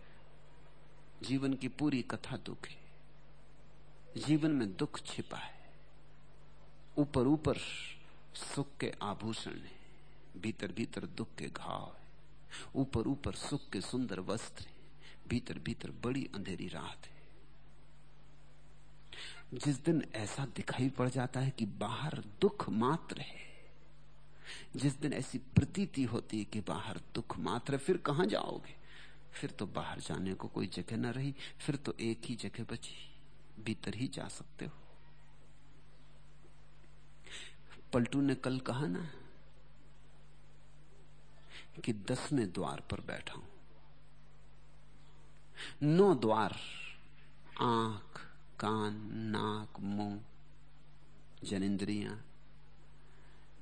[SPEAKER 1] जीवन की पूरी कथा दुख है। जीवन में दुख छिपा है। ऊपर ऊपर सुख के आभूषण है, भीतर भीतर दुख के घाव है। ऊपर ऊपर सुख के सुंदर वस्त्र भीतर भीतर बड़ी अंधेरी रात है। जिस दिन ऐसा दिखाई पड़ जाता है कि बाहर दुख मात्र है, जिस दिन ऐसी प्रतीति होती है कि बाहर दुख मात्र फिर कहाँ जाओगे? फिर तो बाहर जाने को कोई जगह ना रही, फिर तो एक ही जगह बची, भीतर ही जा सकते हो। पलटू ने कल कहा ना कि दसवें द्वार पर बैठा हूँ। नौ द्वार, आँख, कान, नाक, मुँह जनिंद्रियाँ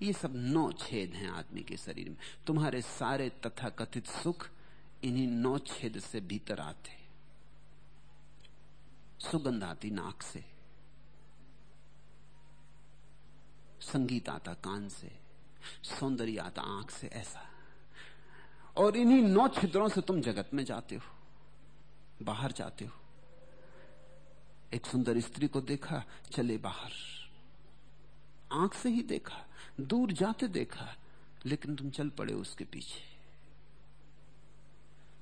[SPEAKER 1] ये सब नौ छेद हैं आदमी के शरीर में। तुम्हारे सारे तथाकथित सुख इन्हीं नौ छेद से भीतर आते सुगंध आती नाक से। संगीत आता कान से। सौंदर्य आता आँख से, ऐसा। और इन्हीं नौ छिद्रों से तुम जगत में जाते हो, बाहर जाते हो। एक सुंदर स्त्री को देखा, चले बाहर। आँख से ही देखा, दूर जाते देखा, लेकिन तुम चल पड़े उसके पीछे।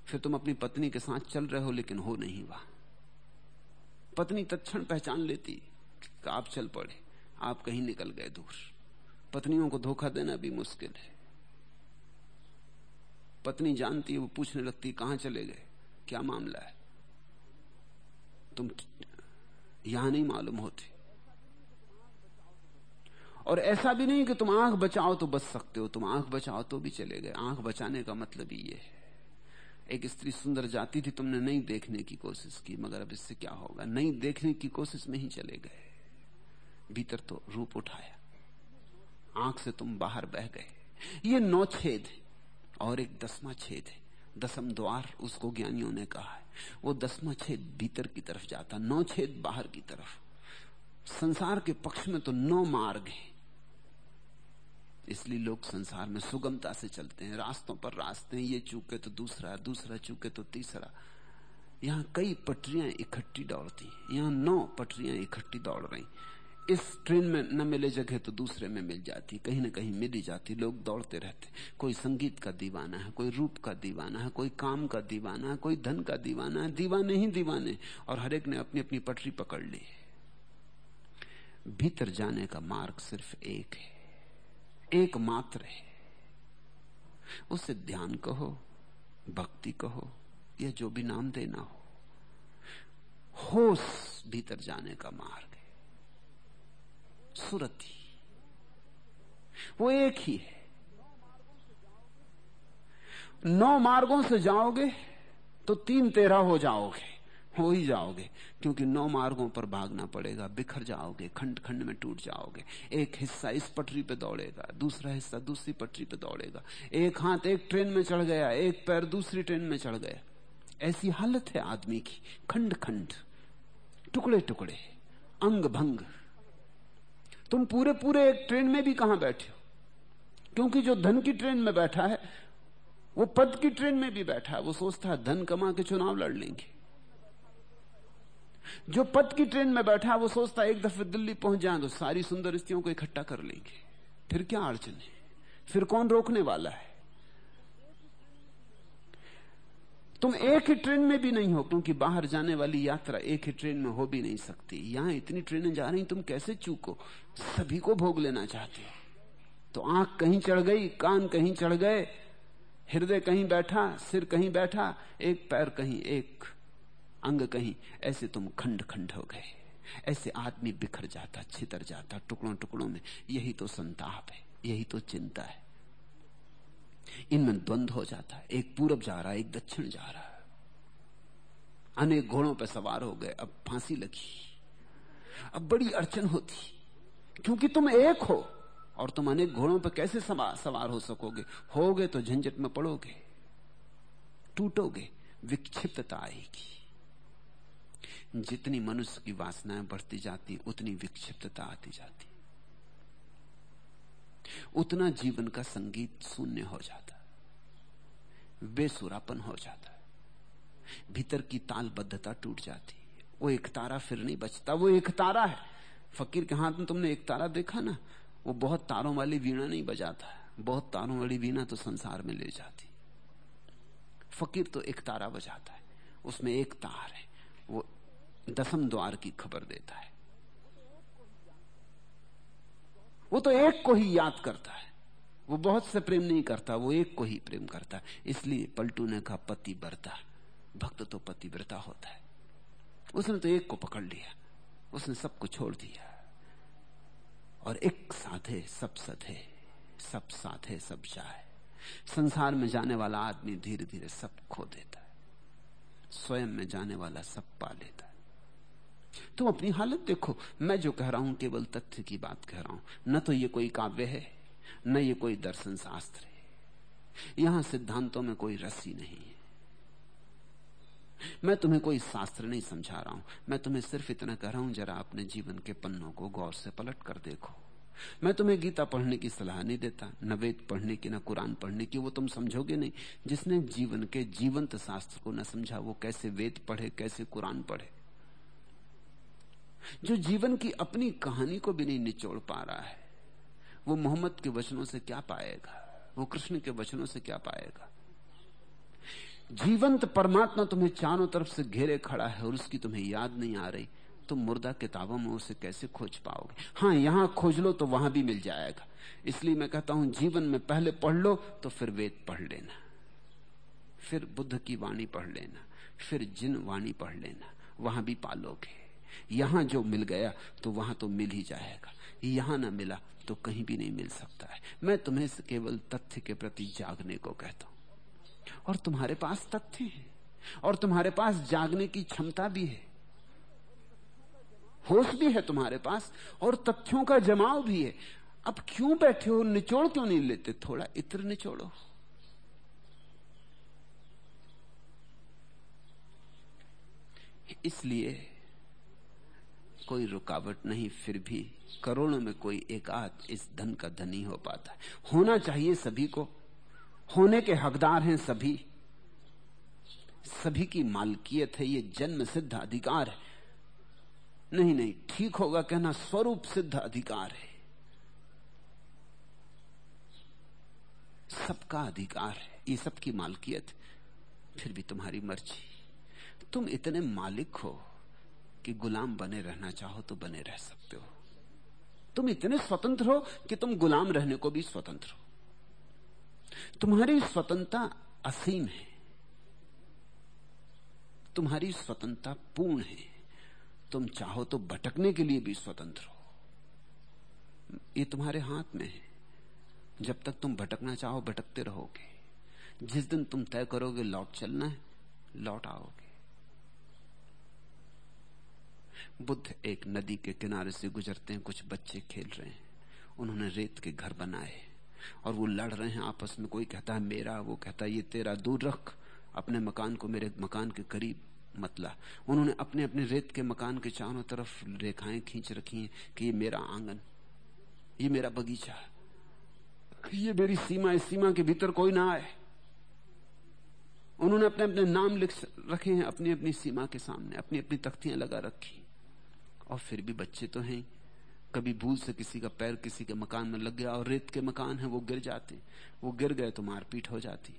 [SPEAKER 1] फिर तुम अपनी पत्नी के साथ चल रहे हो, लेकिन हो नहीं वहाँ पत्नी तत्क्षण पहचान लेती कि आप चल पड़े, आप कहीं निकल गए दूर। पत्नियों को धोखा देना भी मुश्किल है। पत्नी जानती है, वो पूछने लगती कहाँ चले गए? क्या मामला है? तुम यहाँ नहीं मालूम होते। और ऐसा भी नहीं कि तुम आँख बचाओ तो बच सकते हो, तुम आँख बचाओ तो भी चले गए। आँख बचाने का मतलब ये है। एक स्त्री सुंदर जाती थी, तुमने नहीं देखने की कोशिश की, मगर अब इससे क्या होगा? नहीं देखने की कोशिश में ही चले गए। भीतर तो रूप उठाया। आँख से तुम बाहर बह गए। ये नौ छेद है। और एक दसवां छेद है। दसम द्वार, उसको ज्ञानियों ने कहा है। वो दसवां छेद भीतर की तरफ़ जाता नौ छेद बाहर की तरफ़। संसार के पक्ष में तो नौ मार्ग है। इसलिए लोग संसार में सुगमता से चलते हैं, रास्तों पर रास्ते हैं। ये चूके तो दूसरा दूसरा चूके तो तीसरा। यहाँ कई पटरियाँ इकट्ठी दौड़ती हैं। यहाँ नौ पटरियाँ इकट्ठी दौड़ रही इस ट्रेन में न मिले जगह तो दूसरे में मिल जाती, कहीं ना कहीं मिली जाती, लोग दौड़ते रहते। कोई संगीत का दीवाना है, कोई रूप का दीवाना है, कोई काम का दीवाना है, कोई धन का दीवाना है, दीवाने ही दीवाने, और हरेक ने अपनी अपनी पटरी पकड़ ली। भीतर जाने का मार्ग सिर्फ़ एक है एक मात्र है। उसे ध्यान कहो, भक्ति कहो, या जो भी नाम देना हो, होश भीतर जाने का मार्ग। सुरति वो एक ही है। नौ मार्गों से जाओगे तो तीन तेरह हो जाओगे, हो ही जाओगे, क्योंकि नौ मार्गों पर भागना पड़ेगा, बिखर जाओगे खंड खंड में टूट जाओगे। एक हिस्सा इस पटरी पे दौड़ेगा, दूसरा हिस्सा दूसरी पटरी पे दौड़ेगा। एक हाथ एक ट्रेन में चढ़ गया, एक पैर दूसरी ट्रेन में चढ़ गया। ऐसी हालत है आदमी की खंड खंड टुकड़े टुकड़े अंग भंग तुम पूरे पूरे एक ट्रेन में भी कहाँ बैठे हो? क्योंकि जो धन की ट्रेन में बैठा है, वो पद की ट्रेन में भी बैठा है। वो सोचता है, धन कमा के चुनाव लड़ लेंगे। जो पद की ट्रेन में बैठा है, वो सोचता है, एक दफे दिल्ली पहुँच जाए तो सारी सुंदर स्त्रियों को इकट्ठा कर लेंगे। फिर क्या अड़चन है? फिर कौन रोकने वाला है? तुम एक ही ट्रेन में भी नहीं हो, क्योंकि बाहर जाने वाली यात्रा एक ही ट्रेन में हो भी नहीं सकती। यहाँ इतनी ट्रेनें जा रही तुम कैसे चूको? सभी को भोग लेना चाहते हो। तो आँख कहीं चढ़ गई, कान कहीं चढ़ गए, हृदय कहीं बैठा, सिर कहीं बैठा, एक पैर कहीं, एक अंग कहीं, ऐसे तुम खंड खंड हो गए। ऐसे आदमी बिखर जाता, छितर जाता टुकड़ों टुकड़ों में। यही तो संताप है, यही तो चिंता है। इनमें द्वंद्व हो जाता है। एक पूरब जा रहा है, एक दक्षिण जा रहा है। अनेक घोड़ों पर सवार हो गए, अब फांसी लगी। अब बड़ी अड़चन होती। क्योंकि तुम एक हो, और तुम अनेक घोड़ों पर कैसे सवार सवार हो सकोगे? होगे तो झंझट में पड़ोगे, टूटोगे, विक्षिप्तता आएगी। जितनी मनुष्य की वासनाएँ बढ़ती जाती, उतनी विक्षिप्तता आती जाती। उतना जीवन का संगीत शून्य हो जाता बेसुरापन हो जाता भीतर की तालबद्धता टूट जाती वो एक तारा फिर नहीं बचता, वो एक तारा है। फकीर के हाथ में तुमने एक तारा देखा ना, वो बहुत तारों वाली वीणा नहीं बजाता बहुत तारों वाली वीणा तो संसार में ले जाती फकीर तो एक तारा बजाता है। उसमें एक तार है, वो दसम द्वार की खबर देता है। वो तो एक को ही याद करता है। वो बहुत से प्रेम नहीं करता, वो एक को ही प्रेम करता है। इसलिए पलटू ने कहा पति बरता भक्त तो पति व्रता होता है। उसने तो एक को पकड़ लिया। उसने सबको छोड़ दिया। और एक साधे सब सधे, सब साधे सब जाए। संसार में जाने वाला आदमी धीरे धीरे सब खो देता है। स्वयं में जाने वाला सब पा लेता है। तुम अपनी हालत देखो। मैं जो कह रहा हूँ, केवल तथ्य की बात कह रहा हूँ। न तो ये कोई काव्य है, न ये कोई दर्शन शास्त्र है। यहाँ सिद्धांतों में कोई रसी नहीं है। मैं तुम्हें कोई शास्त्र नहीं समझा रहा हूँ। मैं तुम्हें सिर्फ़ इतना कह रहा हूँ, जरा अपने जीवन के पन्नों को गौर से पलट कर देखो। मैं तुम्हें गीता पढ़ने की सलाह नहीं देता, न वेद पढ़ने की, न कुरान पढ़ने की, वो तुम समझोगे नहीं। जिसने जीवन के जीवंत शास्त्र को न समझा, वो कैसे वेद पढ़े, कैसे कुरान पढ़े? जो जीवन की अपनी कहानी को भी नहीं निचोड़ पा रहा है, वो मोहम्मद के वचनों से क्या पाएगा? वो कृष्ण के वचनों से क्या पाएगा? जीवंत परमात्मा तुम्हें चारों तरफ़ से घेरे खड़ा है और उसकी तुम्हें याद नहीं आ रही तो मुर्दा किताबों में उसे कैसे खोज पाओगे? हाँ यहाँ खोज लो तो वहाँ भी मिल जाएगा। इसलिए मैं कहता हूँ, जीवन में पहले पढ़ लो तो फिर वेद पढ़ लेना। फिर बुद्ध की वाणी पढ़ लेना। फिर जिन वाणी पढ़ लेना। वहाँ भी पालोगे। यहाँ जो मिल गया तो वहाँ तो मिल ही जाएगा। यहाँ ना मिला तो कहीं भी नहीं मिल सकता है। मैं तुम्हें केवल तथ्य के प्रति जागने को कहता हूँ। और तुम्हारे पास तथ्य है। और तुम्हारे पास जागने की क्षमता भी है। होश भी है तुम्हारे पास और तथ्यों का जमाव भी है। अब क्यों बैठे हो? निचोड़ क्यों नहीं लेते? थोड़ा इत्र निचोड़ो। इसलिए कोई रुकावट नहीं, फिर भी करोड़ों में कोई एक आध इस धन का धनी हो पाता। है होना चाहिए सभी को। होने के हकदार हैं सभी। सभी की मालकियत है, ये जन्म सिद्ध अधिकार है। नहीं नहीं, ठीक होगा कहना स्वरूप सिद्ध अधिकार है। सबका अधिकार है, ये सबकी मालकियत। फिर भी तुम्हारी मर्ज़ी। तुम इतने मालिक हो। कि गुलाम बने रहना चाहो तो बने रह सकते हो। तुम इतने स्वतंत्र हो कि तुम गुलाम रहने को भी स्वतंत्र हो। तुम्हारी स्वतंत्रता असीम है। तुम्हारी स्वतंत्रता पूर्ण है। तुम चाहो तो भटकने के लिए भी स्वतंत्र हो। ये तुम्हारे हाथ में है। जब तक तुम भटकना चाहो, भटकते रहोगे। जिस दिन तुम तय करोगे, लौट चलना है, लौट आओगे। बुद्ध एक नदी के किनारे से गुजरते हैं, कुछ बच्चे खेल रहे हैं। उन्होंने रेत के घर बनाए और वो लड़ रहे हैं आपस में। कोई कहता है, मेरा, वो कहता है, ये तेरा दूर रख, अपने मकान को मेरे मकान के करीब मतला उन्होंने अपने अपने रेत के मकान के चारों तरफ़ रेखाएँ खींच रखी हैं कि ये मेरा आँगन, ये मेरा बगीचा ये मेरी सीमा, इस सीमा के भीतर कोई ना आए। उन्होंने अपने अपने नाम लिख रखे हैं अपनी अपनी सीमा के सामने अपनी अपनी तख्तियाँ लगा रखी और फिर भी बच्चे तो हैं। कभी भूल से किसी का पैर किसी के मकान में लग गया और रेत के मकान है, वो गिर जाते वो गिर गए तो मारपीट हो जाती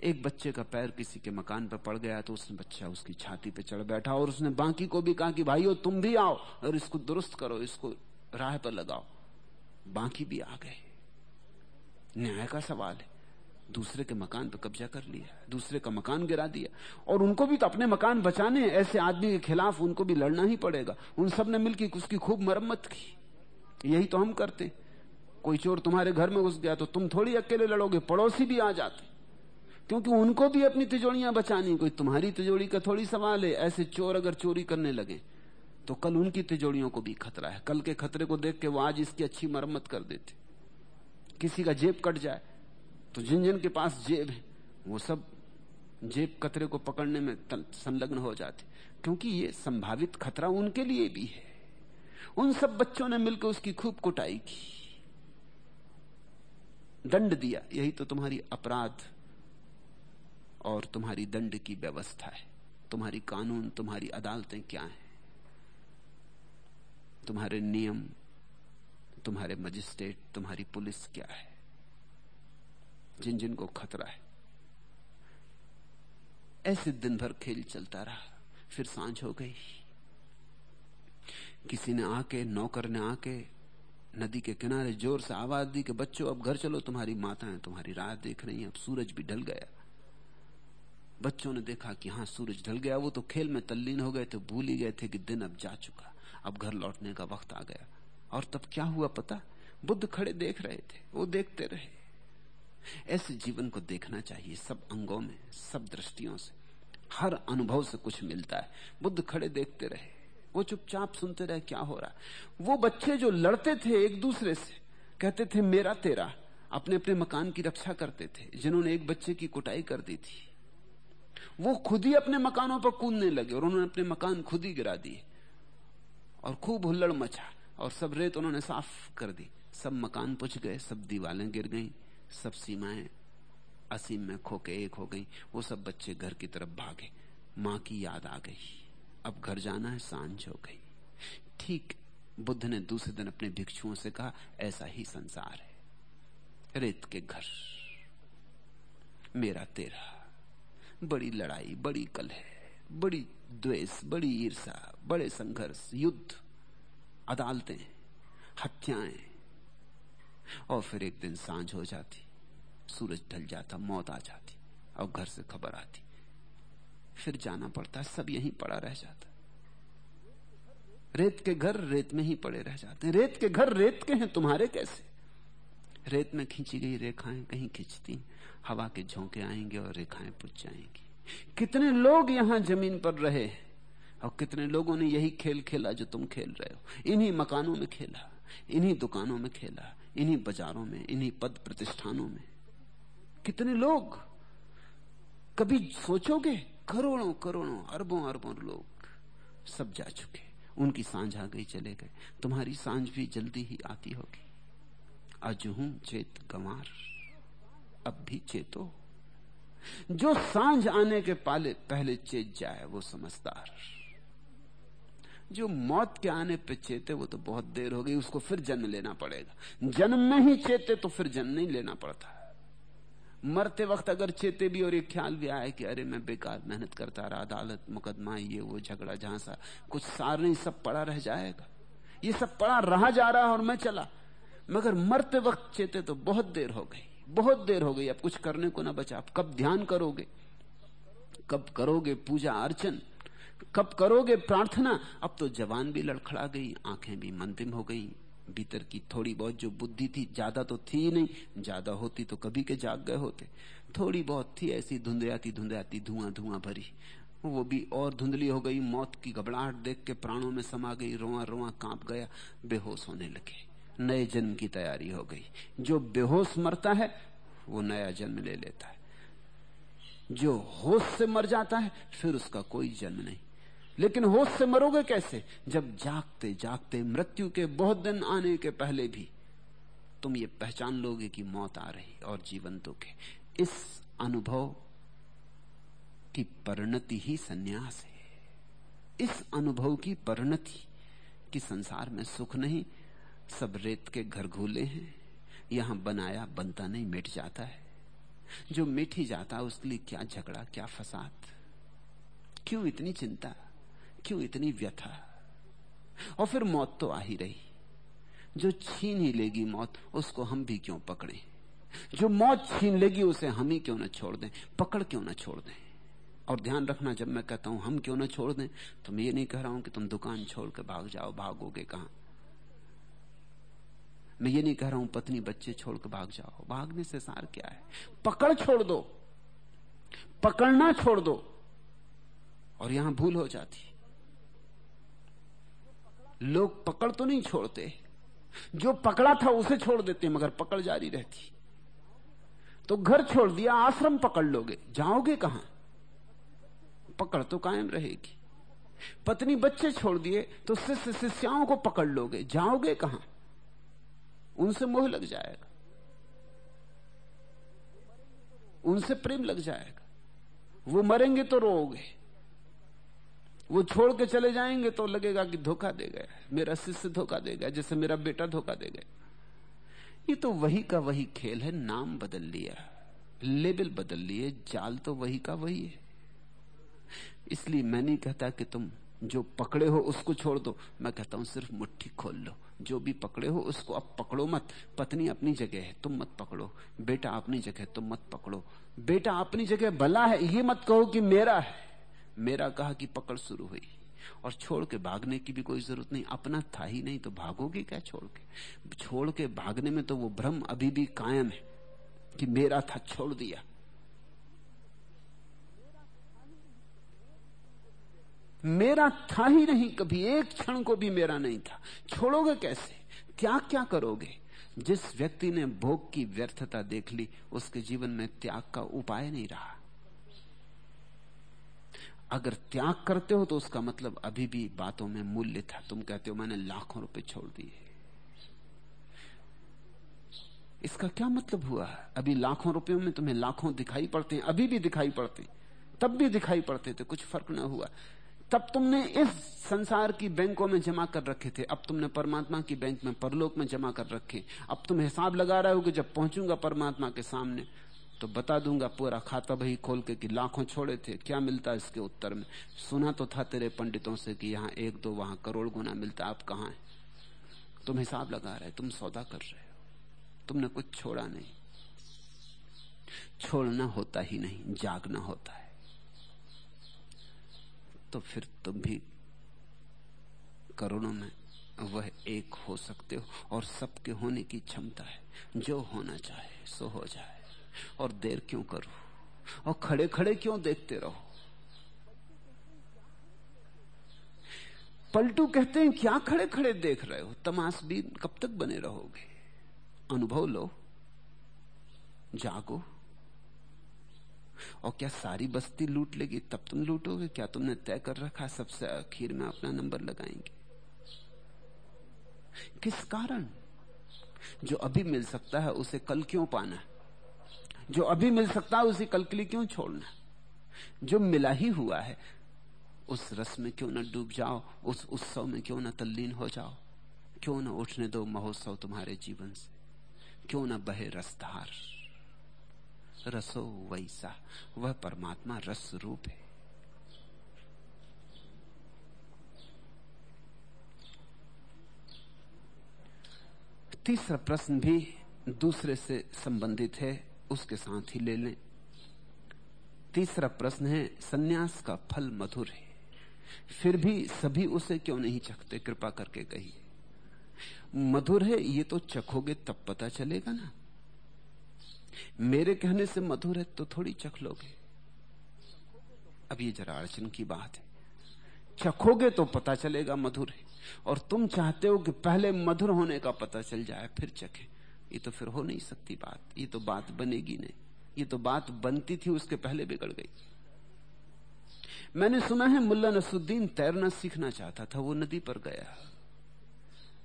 [SPEAKER 1] एक बच्चे का पैर किसी के मकान पर पड़ गया तो उसने बच्चा उसकी छाती पे चढ़ बैठा और उसने बाकी को भी कहा कि, भाइयों, तुम भी आओ और इसको दुरुस्त करो, इसको राह पर लगाओ। बाकी भी आ गए। न्याय का सवाल है। दूसरे के मकान पर कब्जा कर लिया, दूसरे का मकान गिरा दिया। और उनको भी तो अपने मकान बचाने ऐसे आदमी के खिलाफ उनको भी लड़ना ही पड़ेगा। उन सबने मिलकर उसकी खूब मरम्मत की। यही तो हम करते कोई चोर तुम्हारे घर में घुस गया तो तुम थोड़ी अकेले लड़ोगे, पड़ोसी भी आ जाते। क्योंकि उनको भी अपनी तिजोड़ियाँ बचानी कोई तुम्हारी तिजोड़ी का थोड़ी सवाल है, ऐसे चोर अगर चोरी करने लगे तो कल उनकी तिजोड़ियों को भी खतरा है। कल के खतरे को देख के वो आज इसकी अच्छी मरम्मत कर देते। किसी का जेब कट जाए तो जिन जिन के पास जेब है, वो सब जेब कतरे को पकड़ने में संलग्न हो जाते। क्योंकि ये संभावित खतरा उनके लिए भी है। उन सब बच्चों ने मिलकर उसकी खूब कुटाई की। दंड दिया। यही तो तुम्हारी अपराध और तुम्हारी दंड की व्यवस्था है। तुम्हारी कानून, तुम्हारी अदालतें क्या हैं? तुम्हारे नियम, तुम्हारे मजिस्ट्रेट, तुम्हारी पुलिस क्या है? जिन जिन को खतरा है। ऐसे दिन भर खेल चलता रहा, फिर साँझ हो गई। किसी ने आके, नौकर ने आके, नदी के किनारे ज़ोर से आवाज़ दी कि, बच्चों, अब घर चलो, तुम्हारी माताएँ तुम्हारी राह देख रही हैं, अब सूरज भी ढल गया। बच्चों ने देखा कि हाँ सूरज ढल गया, वो तो खेल में तल्लीन हो गए थे, भूल ही गए थे कि दिन अब जा चुका, अब घर लौटने का वक्त आ गया। और तब क्या हुआ पता? बुद्ध खड़े देख रहे थे, वो देखते रहे। ऐसे जीवन को देखना चाहिए सब अंगों में, सब दृष्टियों से। हर अनुभव से कुछ मिलता है। बुद्ध खड़े देखते रहे। वो चुपचाप सुनते रहे, क्या हो रहा? है वो बच्चे जो लड़ते थे एक दूसरे से, कहते थे, मेरा तेरा। अपने अपने मकान की रक्षा करते थे, जिन्होंने एक बच्चे की कुटाई कर दी थी। वो खुद ही अपने मकानों पर कूदने लगे और उन्होंने अपने मकान खुद ही गिरा दिए। और खूब हुल्लड़ मचा और सब रेत उन्होंने साफ़ कर दी। सब मकान पुछ गए, सब दीवालें गिर गई। सब सीमाएँ असीम में खोके एक हो गई, वो सब बच्चे घर की तरफ़ भागे। माँ की याद आ गई। अब घर जाना है, साँझ हो गई। ठीक, बुद्ध ने दूसरे दिन अपने भिक्षुओं से कहा, ऐसा ही संसार है। रेत के घर, मेरा तेरा। बड़ी लड़ाई, बड़ी कलह, बड़ी द्वेष, बड़ी ईर्षा बड़े संघर्ष, युद्ध, अदालतें, हत्याएँ और फिर एक दिन साँझ हो जाती, सूरज ढल जाता, मौत आ जाती, और घर से खबर आती। फिर जाना पड़ता, सब यहीं पड़ा रह जाता। रेत के घर रेत में ही पड़े रह जाते हैं। रेत के घर रेत के हैं, तुम्हारे कैसे? रेत में खींची गई रेखाएँ कहीं खींचती हवा के झोंके आएँगे और रेखाएँ पुछ जाएँगी। कितने लोग यहाँ ज़मीन पर रहे और कितने लोगों ने यही खेल खेला जो तुम खेल रहे हो। इन्हीं मकानों में खेला, इन्हीं दुकानों में खेला इन्हीं बाजारों में, इन्हीं पद प्रतिष्ठानों में। कितने लोग कभी सोचोगे, करोड़ों करोड़ों, अरबों अरबों लोग सब जा चुके, उनकी साँझ आ गई, चले गए। तुम्हारी साँझ भी जल्दी ही आती होगी। अजहू चेत गंवार, अब भी चेतो। जो साँझ आने के पाले, पहले चेत जाए, वो समझदार। जो मौत के आने पे चेते, वो तो बहुत देर हो गई, उसको फिर जन्म लेना पड़ेगा। जन्म में ही चेते तो फिर जन्म नहीं लेना पड़ता। मरते वक्त अगर चेते भी और एक ख्याल भी आए कि अरे, मैं बेकार मेहनत करता रहा, अदालत, मुकदमा, ये, वो, झगड़ा, झांसा, कुछ सार नहीं, सब पड़ा रह जाएगा। ये सब पड़ा रहा जा रहा और मैं चला। मगर मरते वक्त चेते तो बहुत देर हो गई, बहुत देर हो गई। अब कुछ करने को ना बचा। कब ध्यान करोगे? कब करोगे पूजा अर्चन? कब करोगे प्रार्थना? अब तो जवान भी लड़खड़ा गई, आँखें भी मंदिम हो गई। भीतर की थोड़ी बहुत जो बुद्धि थी, ज़्यादा तो थी ही नहीं। ज़्यादा होती तो कभी के जाग गए होते। थोड़ी बहुत थी ऐसी धुंधयाती धुंधयाती धुआँ धुआँ भरी। वो भी और धुंधली हो गई, मौत की घबराहट देख के प्राणों में समा गई, रोआ रोआ काँप गया, बेहोश होने लगे। नए जन्म की तैयारी हो गई। जो बेहोश मरता है, वो नया जन्म ले लेता है। जो होश से मर जाता है, फिर उसका कोई जन्म नहीं। लेकिन होश से मरोगे कैसे? जब जागते जागते मृत्यु के बहुत दिन आने के पहले भी तुम ये पहचान लोगे कि मौत आ रही और जीवन के इस अनुभव की परिणति ही सन्यास है। इस अनुभव की परिणति कि संसार में सुख नहीं, सब रेत के घर घूले हैं, यहाँ बनाया बनता नहीं, मिट जाता है। जो मिट ही जाता है उसके लिए क्या झगड़ा, क्या फसाद? क्यों इतनी चिंता? क्यों इतनी व्यथा? और फिर मौत तो आ ही रही। जो छीन ही लेगी मौत, उसको हम भी क्यों पकड़े? जो मौत छीन लेगी, उसे हम ही क्यों ना छोड़ दें? पकड़ क्यों ना छोड़ दें? और ध्यान रखना, जब मैं कहता हूँ, हम क्यों ना छोड़ दें? तो मैं ये नहीं कह रहा हूँ कि तुम दुकान छोड़ के भाग जाओ, भागोगे कहाँ? मैं ये नहीं कह रहा हूँ, पत्नी बच्चे छोड़ के भाग जाओ। भागने से सार क्या है? पकड़ छोड़ दो। पकड़ना छोड़ दो। और यहाँ भूल हो जाती। लोग पकड़ तो नहीं छोड़ते। जो पकड़ा था उसे छोड़ देते, मगर पकड़ जारी रहती। तो घर छोड़ दिया, आश्रम पकड़ लोगे, जाओगे कहाँ? पकड़ तो कायम रहेगी। पत्नी बच्चे छोड़ दिए तो शिष्य शिष्याओं को पकड़ लोगे, जाओगे कहाँ? उनसे मोह लग जाएगा। उनसे प्रेम लग जाएगा। वो मरेंगे तो रोओगे। वो छोड़ के चले जाएँगे तो लगेगा कि धोखा दे गया मेरा शिष्य धोखा दे गया, जैसे मेरा बेटा धोखा दे गया। ये तो वही का वही खेल है, नाम बदल लिया, लेबल बदल लिए, जाल तो वही का वही है। इसलिए मैं नहीं कहता कि तुम जो पकड़े हो उसको छोड़ दो, मैं कहता हूँ सिर्फ़ मुट्ठी खोल लो। जो भी पकड़े हो उसको अब पकड़ो मत, पत्नी अपनी जगह है, तुम मत पकड़ो, बेटा अपनी जगह तुम मत पकड़ो। बेटा अपनी जगह भला है, ये मत कहो कि मेरा है। मेरा कहा कि पकड़ शुरू हुई। और छोड़ के भागने की भी कोई ज़रूरत नहीं। अपना था ही नहीं तो भागोगे क्या छोड़ के? छोड़ के भागने में तो वो भ्रम अभी भी कायम है कि मेरा था, छोड़ दिया। मेरा था ही नहीं, कभी एक क्षण को भी मेरा नहीं था। छोड़ोगे कैसे? त्याग क्या करोगे? जिस व्यक्ति ने भोग की व्यर्थता देख ली, उसके जीवन में त्याग का उपाय नहीं रहा। अगर त्याग करते हो तो उसका मतलब अभी भी बातों में मूल्य था। तुम कहते हो, मैंने लाखों रुपए छोड़ दिए इसका क्या मतलब हुआ? अभी लाखों रुपयों में तुम्हें लाखों दिखाई पड़ते हैं, अभी भी दिखाई पड़ते तब भी दिखाई पड़ते थे, कुछ फ़र्क ना हुआ। तब तुमने इस संसार की बैंकों में जमा कर रखे थे, अब तुमने परमात्मा की बैंक में, परलोक में जमा कर रखे। अब तुम हिसाब लगा रहे हो कि जब पहुंचूँगा परमात्मा के सामने तो बता दूँगा पूरा खाता भाई खोल के कि लाखों छोड़े थे, क्या मिलता इसके उत्तर में? सुना तो था तेरे पंडितों से कि यहाँ एक दो वहाँ करोड़ गुना मिलता, आप कहाँ है? तुम हिसाब लगा रहे, तुम सौदा कर रहे हो। तुमने कुछ छोड़ा नहीं। छोड़ना होता ही नहीं, जागना होता है। तो फिर तुम भी करोड़ों में वह एक हो सकते हो, और सबके होने की क्षमता है। जो होना चाहे, सो हो जाए। और देर क्यों करो? और खड़े खड़े क्यों देखते रहो? पलटू कहते हैं, क्या खड़े खड़े देख रहे हो? तमाशबीन कब तक बने रहोगे? अनुभव लो। जागो। और क्या सारी बस्ती लूट लेगी? तब तुम लूटोगे? क्या तुमने तय कर रखा सबसे आखिर में अपना नंबर लगाएँगे? किस कारण? जो अभी मिल सकता है, उसे कल क्यों पाना जो अभी मिल सकता है उसे कल के लिए क्यों छोड़ना? जो मिला ही हुआ है, उस रस में क्यों ना डूब जाओ? उस उत्सव में क्यों ना तल्लीन हो जाओ? क्यों ना उठने दो महोत्सव तुम्हारे जीवन से? क्यों ना बहे रसधार? रसो वैसा, वह परमात्मा रस रूप है। तीसरा प्रश्न भी दूसरे से संबंधित है। उसके साथ ही ले लें। तीसरा प्रश्न है, सन्यास का फल मधुर है। फिर भी सभी उसे क्यों नहीं चखते? कृपा करके कहिए। मधुर है, ये तो चखोगे तब पता चलेगा ना। मेरे कहने से मधुर है तो थोड़ी चख लोगे। अब ये जरा अड़चन की बात है। चखोगे तो पता चलेगा मधुर है। और तुम चाहते हो कि पहले मधुर होने का पता चल जाए, फिर चखे। ये तो फिर हो नहीं सकती बात। ये तो बात बनेगी नहीं। ये तो बात बनती थी, उसके पहले बिगड़ गई। मैंने सुना है, मुल्ला नसुद्दीन तैरना सीखना चाहता था, वो नदी पर गया।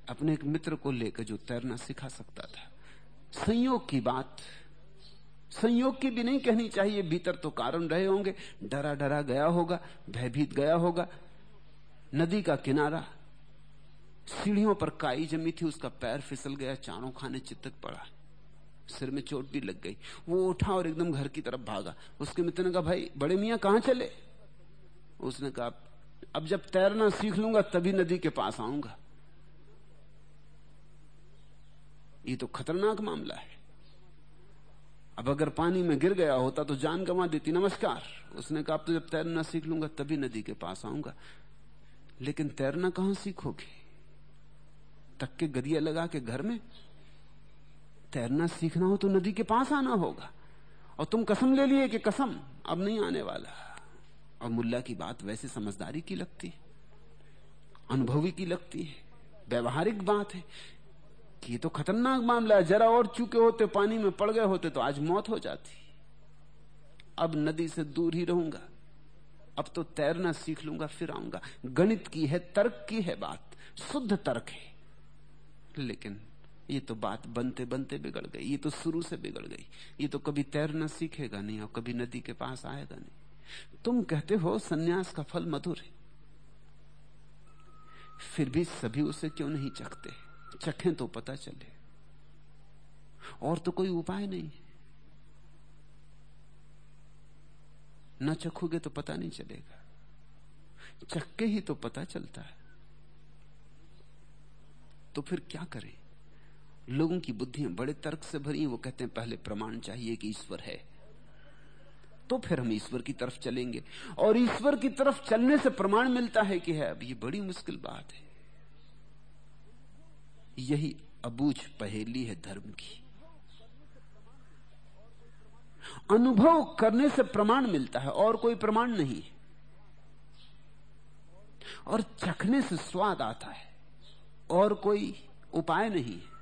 [SPEAKER 1] अपने एक मित्र को लेकर जो तैरना सिखा सकता था। संयोग की बात। संयोग की भी नहीं कहनी चाहिए, भीतर तो कारण रहे होंगे। डरा डरा गया होगा, भयभीत गया होगा। नदी का किनारा सीढ़ियों पर काई जमी थी, उसका पैर फिसल गया, चारों खाने चित्तक पड़ा। सिर में चोट भी लग गई। वो उठा और एकदम घर की तरफ़ भागा। उसके मित्र ने कहा, भाई, बड़े मियाँ कहाँ चले? उसने कहा, अब जब तैरना सीख लूँगा, तभी नदी के पास आऊँगा। ये तो खतरनाक मामला है। अब अगर पानी में गिर गया होता तो जान गंवा देती। नमस्कार। उसने कहा, अब तो जब तैरना सीख लूँगा, तभी नदी के पास आऊँगा। लेकिन तैरना कहाँ सीखोगे? तक के गरिया लगा के घर में तैरना सीखना हो तो नदी के पास आना होगा और तुम कसम ले लिए कि कसम अब नहीं आने वाला और मुल्ला की बात वैसे समझदारी की लगती है अनुभवी की लगती है व्यवहारिक बात है कि ये तो खतरनाक मामला है जरा और चूके होते पानी में पड़ गए होते तो आज मौत हो जाती अब नदी से दूर ही रहूँगा अब तो तैरना सीख लूँगा फिर आऊँगा गणित की है तर्क की है बात शुद्ध तर्क है लेकिन ये तो बात बनते बनते बिगड़ गई, ये तो शुरू से बिगड़ गई। ये तो कभी तैरना सीखेगा नहीं और कभी नदी के पास आएगा नहीं। तुम कहते हो सन्यास का फल मधुर है। फिर भी सभी उसे क्यों नहीं चखते? चखें तो पता चले। और तो कोई उपाय नहीं। न चखोगे तो पता नहीं चलेगा। चक्के ही तो पता चलता है। तो फिर क्या करें? लोगों की बुद्धियाँ बड़े तर्क से भरी हैं, वो कहते हैं, पहले प्रमाण चाहिए कि ईश्वर है तो फिर हम ईश्वर की तरफ़ चलेंगे। और ईश्वर की तरफ़ चलने से प्रमाण मिलता है कि, है, अब ये बड़ी मुश्किल बात है। यही अबूझ पहेली है धर्म की। अनुभव करने से प्रमाण मिलता है, और कोई प्रमाण नहीं। और चखने से स्वाद आता है। और कोई उपाय नहीं है।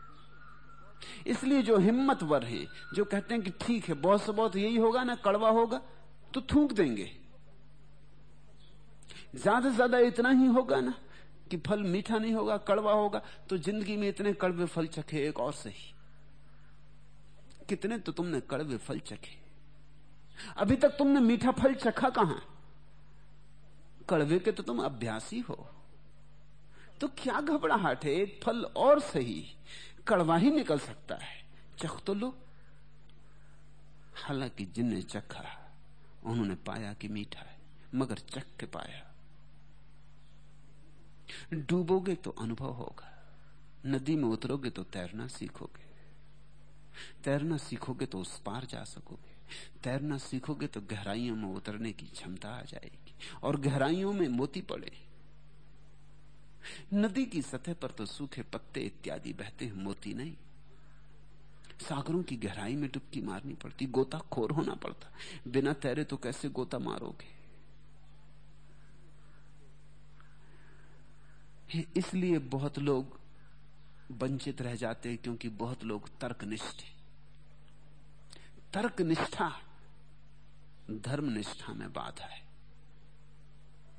[SPEAKER 1] इसलिए जो हिम्मतवर हैं, जो कहते हैं कि ठीक है, बहुत से बहुत यही होगा ना, कड़वा होगा तो थूक देंगे। ज़्यादा से ज़्यादा इतना ही होगा ना, कि फल मीठा नहीं होगा, कड़वा होगा तो ज़िंदगी में इतने कड़वे फल चखे एक और सही। कितने तो तुमने कड़वे फल चखे। अभी तक तुमने मीठा फल चखा कहाँ? कड़वे के तो तुम अभ्यासी हो। तो क्या घबराहट है? एक फल और सही। कड़वा ही निकल सकता है। चख तो लो। हालाँकि जिनने चखा, उन्होंने पाया कि मीठा है, मगर चख के पाया। डूबोगे तो अनुभव होगा। नदी में उतरोगे तो तैरना सीखोगे। तैरना सीखोगे तो उस पार जा सकोगे। तैरना सीखोगे तो गहराइयों में उतरने की क्षमता आ जाएगी, और गहराइयों में मोती पड़े नदी की सतह पर तो सूखे पत्ते इत्यादि बहते हैं मोती नहीं। सागरों की गहराई में डुबकी मारनी पड़ती, गोता खोर होना पड़ता। बिना तैरे तो कैसे गोता मारोगे? इसलिए बहुत लोग वंचित रह जाते हैं क्योंकि बहुत लोग तर्कनिष्ठ हैं। तर्क निष्ठा धर्म निष्ठा में बाधा है।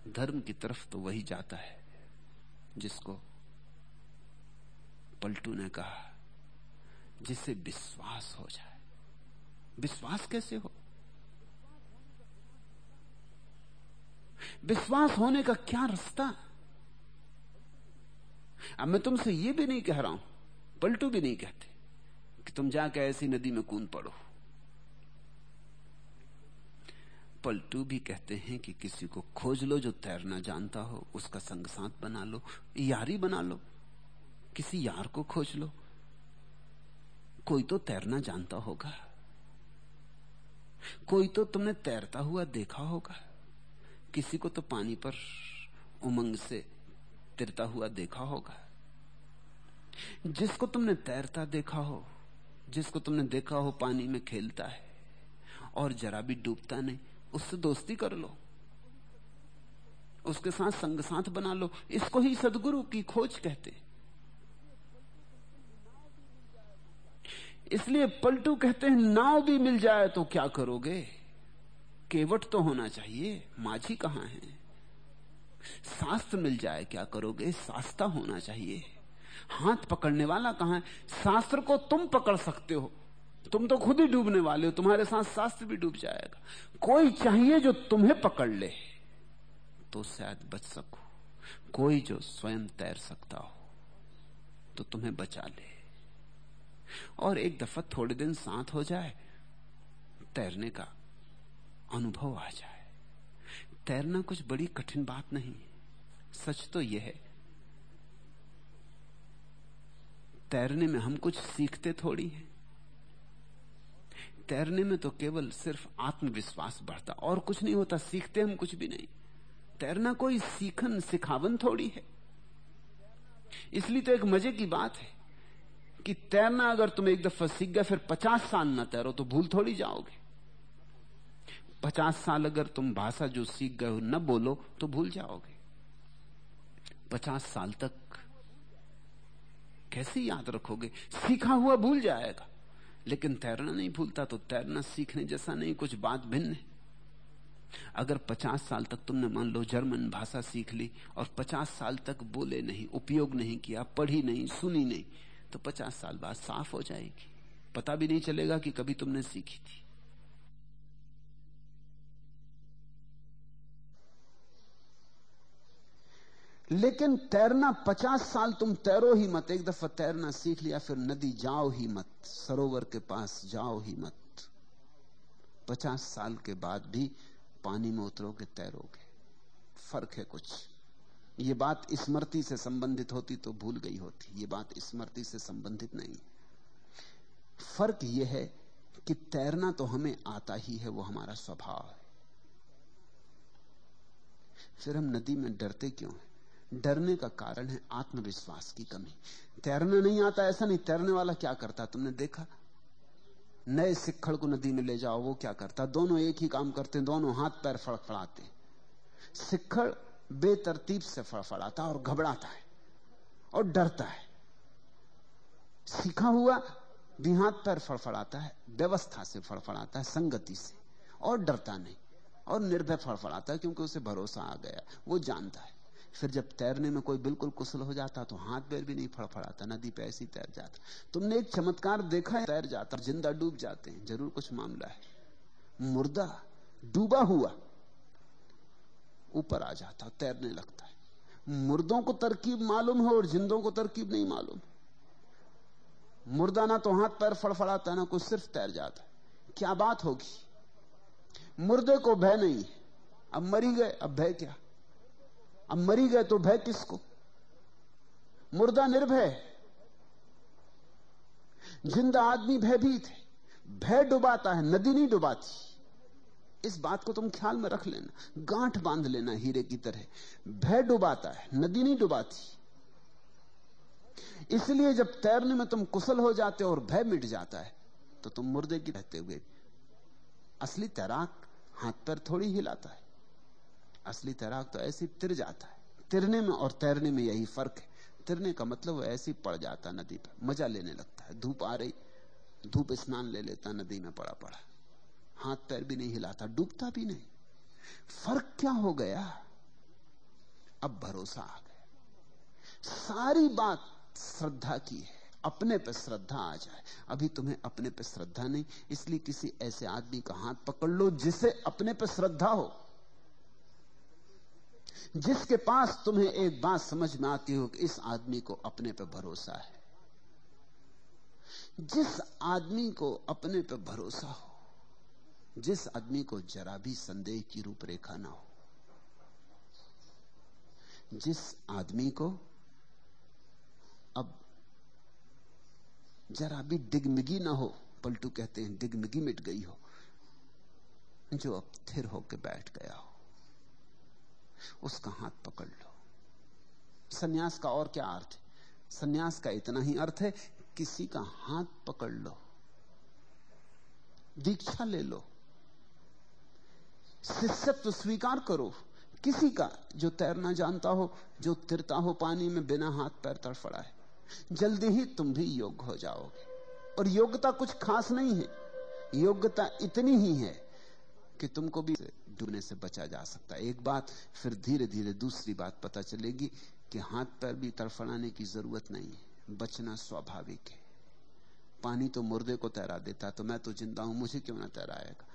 [SPEAKER 1] धर्म की तरफ़ तो वही जाता है। जिसको पलटू ने कहा जिसे विश्वास हो जाए। विश्वास कैसे हो? विश्वास होने का क्या रास्ता? अब मैं तुमसे यह भी नहीं कह रहा हूँ, पलटू भी नहीं कहते कि तुम जाके ऐसी नदी में कूद पड़ो। पलटू भी कहते हैं कि किसी को खोज लो जो तैरना जानता हो, उसका संग साथ बना लो, यारी बना लो, किसी यार को खोज लो। कोई तो तैरना जानता होगा, कोई तो तुमने तैरता हुआ देखा होगा, किसी को तो पानी पर उमंग से तिरता हुआ देखा होगा। जिसको तुमने तैरता देखा हो, जिसको तुमने देखा हो पानी में खेलता है, और जरा भी डूबता नहीं उससे दोस्ती कर लो। उसके साथ संग साथ बना लो। इसको ही सदगुरु की खोज कहते इसलिए पलटू कहते हैं, नाव भी मिल जाए तो क्या करोगे? केवट तो होना चाहिए, माझी कहाँ है? शास्त्र मिल जाए क्या करोगे? शास्ता होना चाहिए। हाथ पकड़ने वाला कहाँ है? शास्त्र को तुम पकड़ सकते हो। तुम तो खुद ही डूबने वाले हो, तुम्हारे साथ शास्त्र भी डूब जाएगा। कोई चाहिए जो तुम्हें पकड़ ले तो शायद बच सको। कोई जो स्वयं तैर सकता हो तो तुम्हें बचा ले। और एक दफ़ा थोड़े दिन साथ हो जाए, तैरने का अनुभव आ जाए। तैरना कुछ बड़ी कठिन बात नहीं, सच तो यह है। तैरने में हम कुछ सीखते थोड़ी है। तैरने में तो केवल सिर्फ़ आत्मविश्वास बढ़ता, और कुछ नहीं होता, सीखते हम कुछ भी नहीं। तैरना कोई सीखन, सिखावन थोड़ी है। इसलिए तो एक मज़े की बात है कि तैरना अगर तुम एक दफ़ा सीख गए, फिर पचास साल ना तैरो तो भूल थोड़ी जाओगे। पचास साल अगर तुम भाषा जो सीख गए हो न बोलो तो भूल जाओगे। पचास साल तक कैसे याद रखोगे? सीखा हुआ भूल जाएगा। लेकिन तैरना नहीं भूलता तो तैरना सीखने जैसा नहीं, कुछ बात भिन्न है। अगर पचास साल तक तुमने मान लो जर्मन भाषा सीख ली और पचास साल तक बोले नहीं, उपयोग नहीं किया, पढ़ी नहीं, सुनी नहीं तो पचास साल बाद साफ़ हो जाएगी। पता भी नहीं चलेगा कि कभी तुमने सीखी थी। लेकिन तैरना पचास साल तुम तैरो ही मत। एक दफ़ा तैरना सीख लिया, फिर नदी जाओ ही मत, सरोवर के पास जाओ ही मत। पचास साल के बाद भी पानी में उतरोगे, तैरोगे। फ़र्क है कुछ। ये बात स्मृति से संबंधित होती तो भूल गई होती। ये बात स्मृति से संबंधित नहीं। फ़र्क यह है कि तैरना तो हमें आता ही है, वो हमारा स्वभाव है। फिर हम नदी में डरते क्यों हैं? डरने का कारण है आत्मविश्वास की कमी। तैरना नहीं आता, ऐसा नहीं, तैरने वाला क्या करता? तुमने देखा? नए सिक्खड़ को नदी में ले जाओ, वो क्या करता? दोनों एक ही काम करते हैं, दोनों हाथ पैर फड़फड़ाते सिक्खड़ बेतरतीब से फड़फड़ाता और घबराता है और डरता है। सीखा हुआ भी हाथ पैर फड़फड़ाता है, व्यवस्था से फड़फड़ाता है, संगति से, और डरता नहीं, और निर्भय फड़फड़ाता है क्योंकि उसे भरोसा आ गया, वो जानता है। फिर जब तैरने में कोई बिल्कुल कुशल हो जाता तो हाथ पैर भी नहीं फड़फड़ाता, नदी पे ऐसी तैर जाता। तुमने एक चमत्कार देखा है, तैर जाता, ज़िंदा डूब जाते हैं, ज़रूर कुछ मामला है। मुर्दा डूबा हुआ, ऊपर आ जाता, तैरने लगता है। मुर्दों को तरकीब मालूम है और जिंदों को तरकीब नहीं मालूम। मुर्दा ना तो हाथ पैर फड़फड़ाता, ना कुछ सिर्फ़ तैर जाता। क्या बात होगी? मुर्दे को भय नहीं अब मरी गए, अब भय क्या? अब मरी गए तो भय किसको? मुर्दा निर्भय। ज़िंदा आदमी भयभीत है। भय डुबाता है, नदी नहीं डुबाती। इस बात को तुम ख्याल में रख लेना। गांठ बाँध लेना हीरे की तरह। भय डुबाता है, नदी नहीं डुबाती। इसलिए जब तैरने में तुम कुशल हो जाते हो और भय मिट जाता है तो तुम मुर्दे की रहते हुए असली तैराक हाथ पर थोड़ी हिलाता है। असली तैराक तो ऐसी तिर जाता है। तिरने में और तैरने में यही फ़र्क है। तिरने का मतलब वो ऐसी पड़ जाता नदी पर। मज़ा लेने लगता है। धूप आ रही, धूप स्नान ले लेता नदी में पड़ा पड़ा। हाथ पैर भी नहीं हिलाता, डूबता भी नहीं। फ़र्क क्या हो गया? अब भरोसा आ गया। सारी बात श्रद्धा की है। अपने पे श्रद्धा आ जाए। अभी तुम्हें अपने पे श्रद्धा नहीं, इसलिए किसी ऐसे आदमी का हाथ पकड़ लो जिसे अपने पे श्रद्धा हो। जिसके पास तुम्हें एक बात समझ में आती हो कि इस आदमी को अपने पे भरोसा है। जिस आदमी को अपने पे भरोसा हो, जिस आदमी को जरा भी संदेह की रूपरेखा ना हो, जिस आदमी को अब जरा भी डिगमिगी ना हो, पलटू कहते हैं डिगमिगी मिट गई हो, जो अब थिर होकर बैठ गया हो। उसका हाथ पकड़ लो। सन्यास का और क्या अर्थ है? सन्यास का इतना ही अर्थ है, किसी का हाथ पकड़ लो, दीक्षा ले लो, शिष्यत्व स्वीकार करो। किसी का जो तैरना जानता हो, जो तिरता हो पानी में बिना हाथ पैर तड़फड़ा है, जल्दी ही तुम भी योग्य हो जाओगे। और योग्यता कुछ खास नहीं है। योग्यता इतनी ही है कि तुमको भी डूबने से बचा जा सकता है। एक बात फिर धीरे धीरे दूसरी बात पता चलेगी कि हाथ पैर भी तड़फड़ाने की ज़रूरत नहीं है। बचना स्वाभाविक है। पानी तो मुर्दे को तैरा देता तो मैं तो ज़िंदा हूँ, मुझे क्यों ना तैराएगा?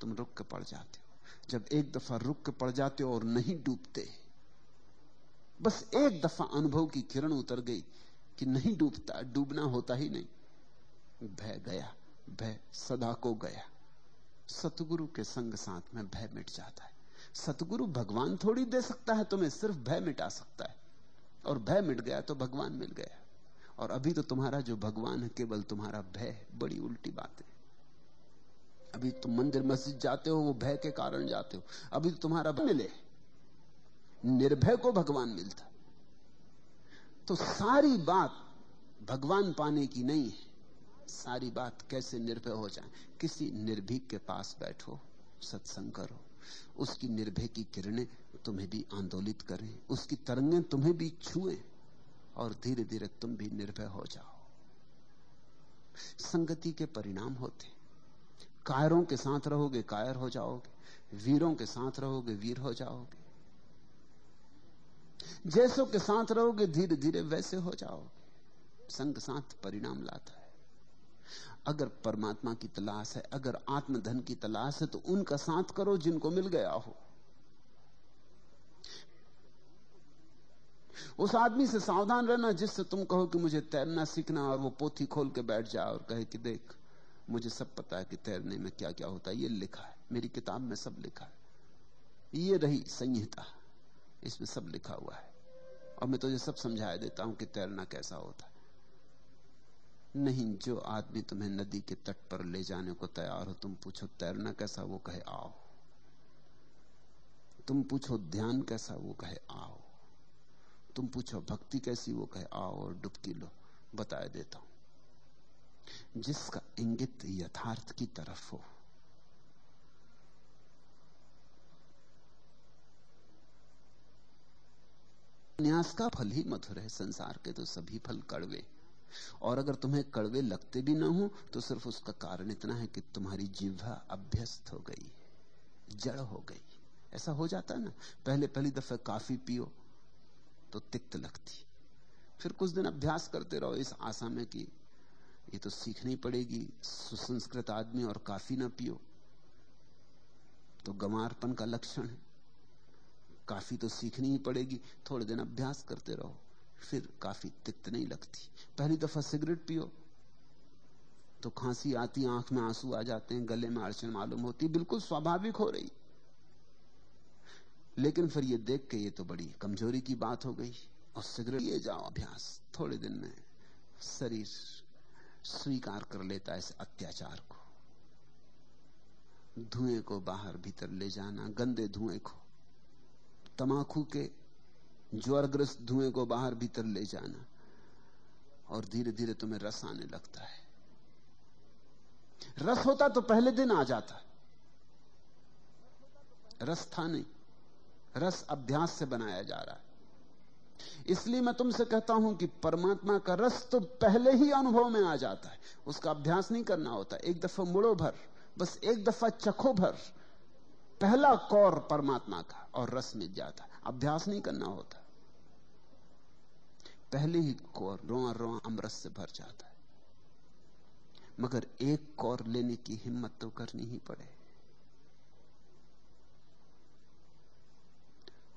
[SPEAKER 1] तुम रुक के पड़ जाते हो। जब एक दफ़ा रुक के पड़ जाते हो और नहीं डूबते, बस एक दफ़ा अनुभव की किरण उतर गई कि नहीं डूबता, डूबना होता ही नहीं। भय गया, भय सदा को गया। सतगुरु के संग साथ में भय मिट जाता है। सतगुरु भगवान थोड़ी दे सकता है, तुम्हें सिर्फ़ भय मिटा सकता है। और भय मिट गया तो भगवान मिल गया। और अभी तो तुम्हारा जो भगवान है, केवल तुम्हारा भय, बड़ी उल्टी बात। है अभी तुम मंदिर मस्जिद जाते हो, वो भय के कारण जाते हो। अभी तो तुम्हारा मिले। निर्भय को भगवान मिलता। तो सारी बात भगवान पाने की नहीं है। सारी बात कैसे निर्भय हो जाए? किसी निर्भीक के पास बैठो, सत्संग करो। उसकी निर्भय की किरणें तुम्हें भी आंदोलित करें। उसकी तरंगें तुम्हें भी छुए और धीरे धीरे तुम भी निर्भय हो जाओ। संगति के परिणाम होते। कायरों के साथ रहोगे, कायर हो जाओगे। वीरों के साथ रहोगे, वीर हो जाओगे। जैसों के साथ रहोगे धीरे धीरे वैसे हो जाओगे। संग साथ परिणाम लाता अगर परमात्मा की तलाश है, अगर आत्मधन की तलाश है तो उनका साथ करो जिनको मिल गया हो। उस आदमी से सावधान रहना जिससे तुम कहो कि मुझे तैरना सीखना और वो पोथी खोल के बैठ जाए और कहे कि देख, मुझे सब पता है कि तैरने में क्या क्या होता है। ये लिखा है, मेरी किताब में सब लिखा है। ये रही संहिता, इसमें सब लिखा हुआ है। और मैं तुझे सब समझाया देता हूँ कि तैरना कैसा होता है। नहीं, जो आदमी तुम्हें नदी के तट पर ले जाने को तैयार हो, तुम पूछो तैरना कैसा, वो कहे आओ। तुम पूछो ध्यान कैसा, वो कहे आओ। तुम पूछो भक्ति कैसी, वो कहे आओ, और डुबकी लो बताया देता हूँ। जिसका इंगित यथार्थ की तरफ़ हो, न्यास का फल ही मधुर है, संसार के तो सभी फल कड़वे। और अगर तुम्हें कड़वे लगते भी ना हो तो सिर्फ़ उसका कारण इतना है कि तुम्हारी जीवा अभ्यस्त हो गई, जड़ हो गई। ऐसा हो जाता है ना? पहले पहली दफे काफ़ी पियो तो तिक्त लगती। फिर कुछ दिन अभ्यास करते रहो इस आशा में कि ये तो सीखनी पड़ेगी, सुसंस्कृत आदमी और काफ़ी ना पियो। तो गमारपन का लक्षण है। काफ़ी तो सीखनी ही पड़ेगी, थोड़े दिन अभ्यास करते रहो। फिर काफ़ी तिक्त नहीं लगती। पहली दफ़ा सिगरेट पियो तो खांसी आती, आँख में आँसू आ जाते हैं, गले में अड़चन मालूम होती, बिल्कुल स्वाभाविक हो रही। लेकिन फिर ये देख के ये तो बड़ी कमज़ोरी की बात हो गई, और सिगरेट लिए जाओ अभ्यास, थोड़े दिन में शरीर स्वीकार कर लेता है इस अत्याचार को। धुएँ को बाहर भीतर ले जाना, गंदे धुएँ को तमाकू के ज्वरग्रस्त धुएँ को बाहर भीतर ले जाना और धीरे धीरे तुम्हें रस आने लगता है। रस होता तो पहले दिन आ जाता रस था नहीं। रस अभ्यास से बनाया जा रहा है। इसलिए मैं तुमसे कहता हूँ कि परमात्मा का रस तो पहले ही अनुभव में आ जाता है। उसका अभ्यास नहीं करना होता। एक दफ़ा मुड़ो भर, बस एक दफ़ा चखो भर। पहला कौर परमात्मा का और रस मिल जाता। अभ्यास नहीं करना होता। पहले ही कौर रोआ रोआ अमृत से भर जाता है। मगर एक कौर लेने की हिम्मत तो करनी ही पड़े।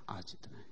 [SPEAKER 1] आज इतना है।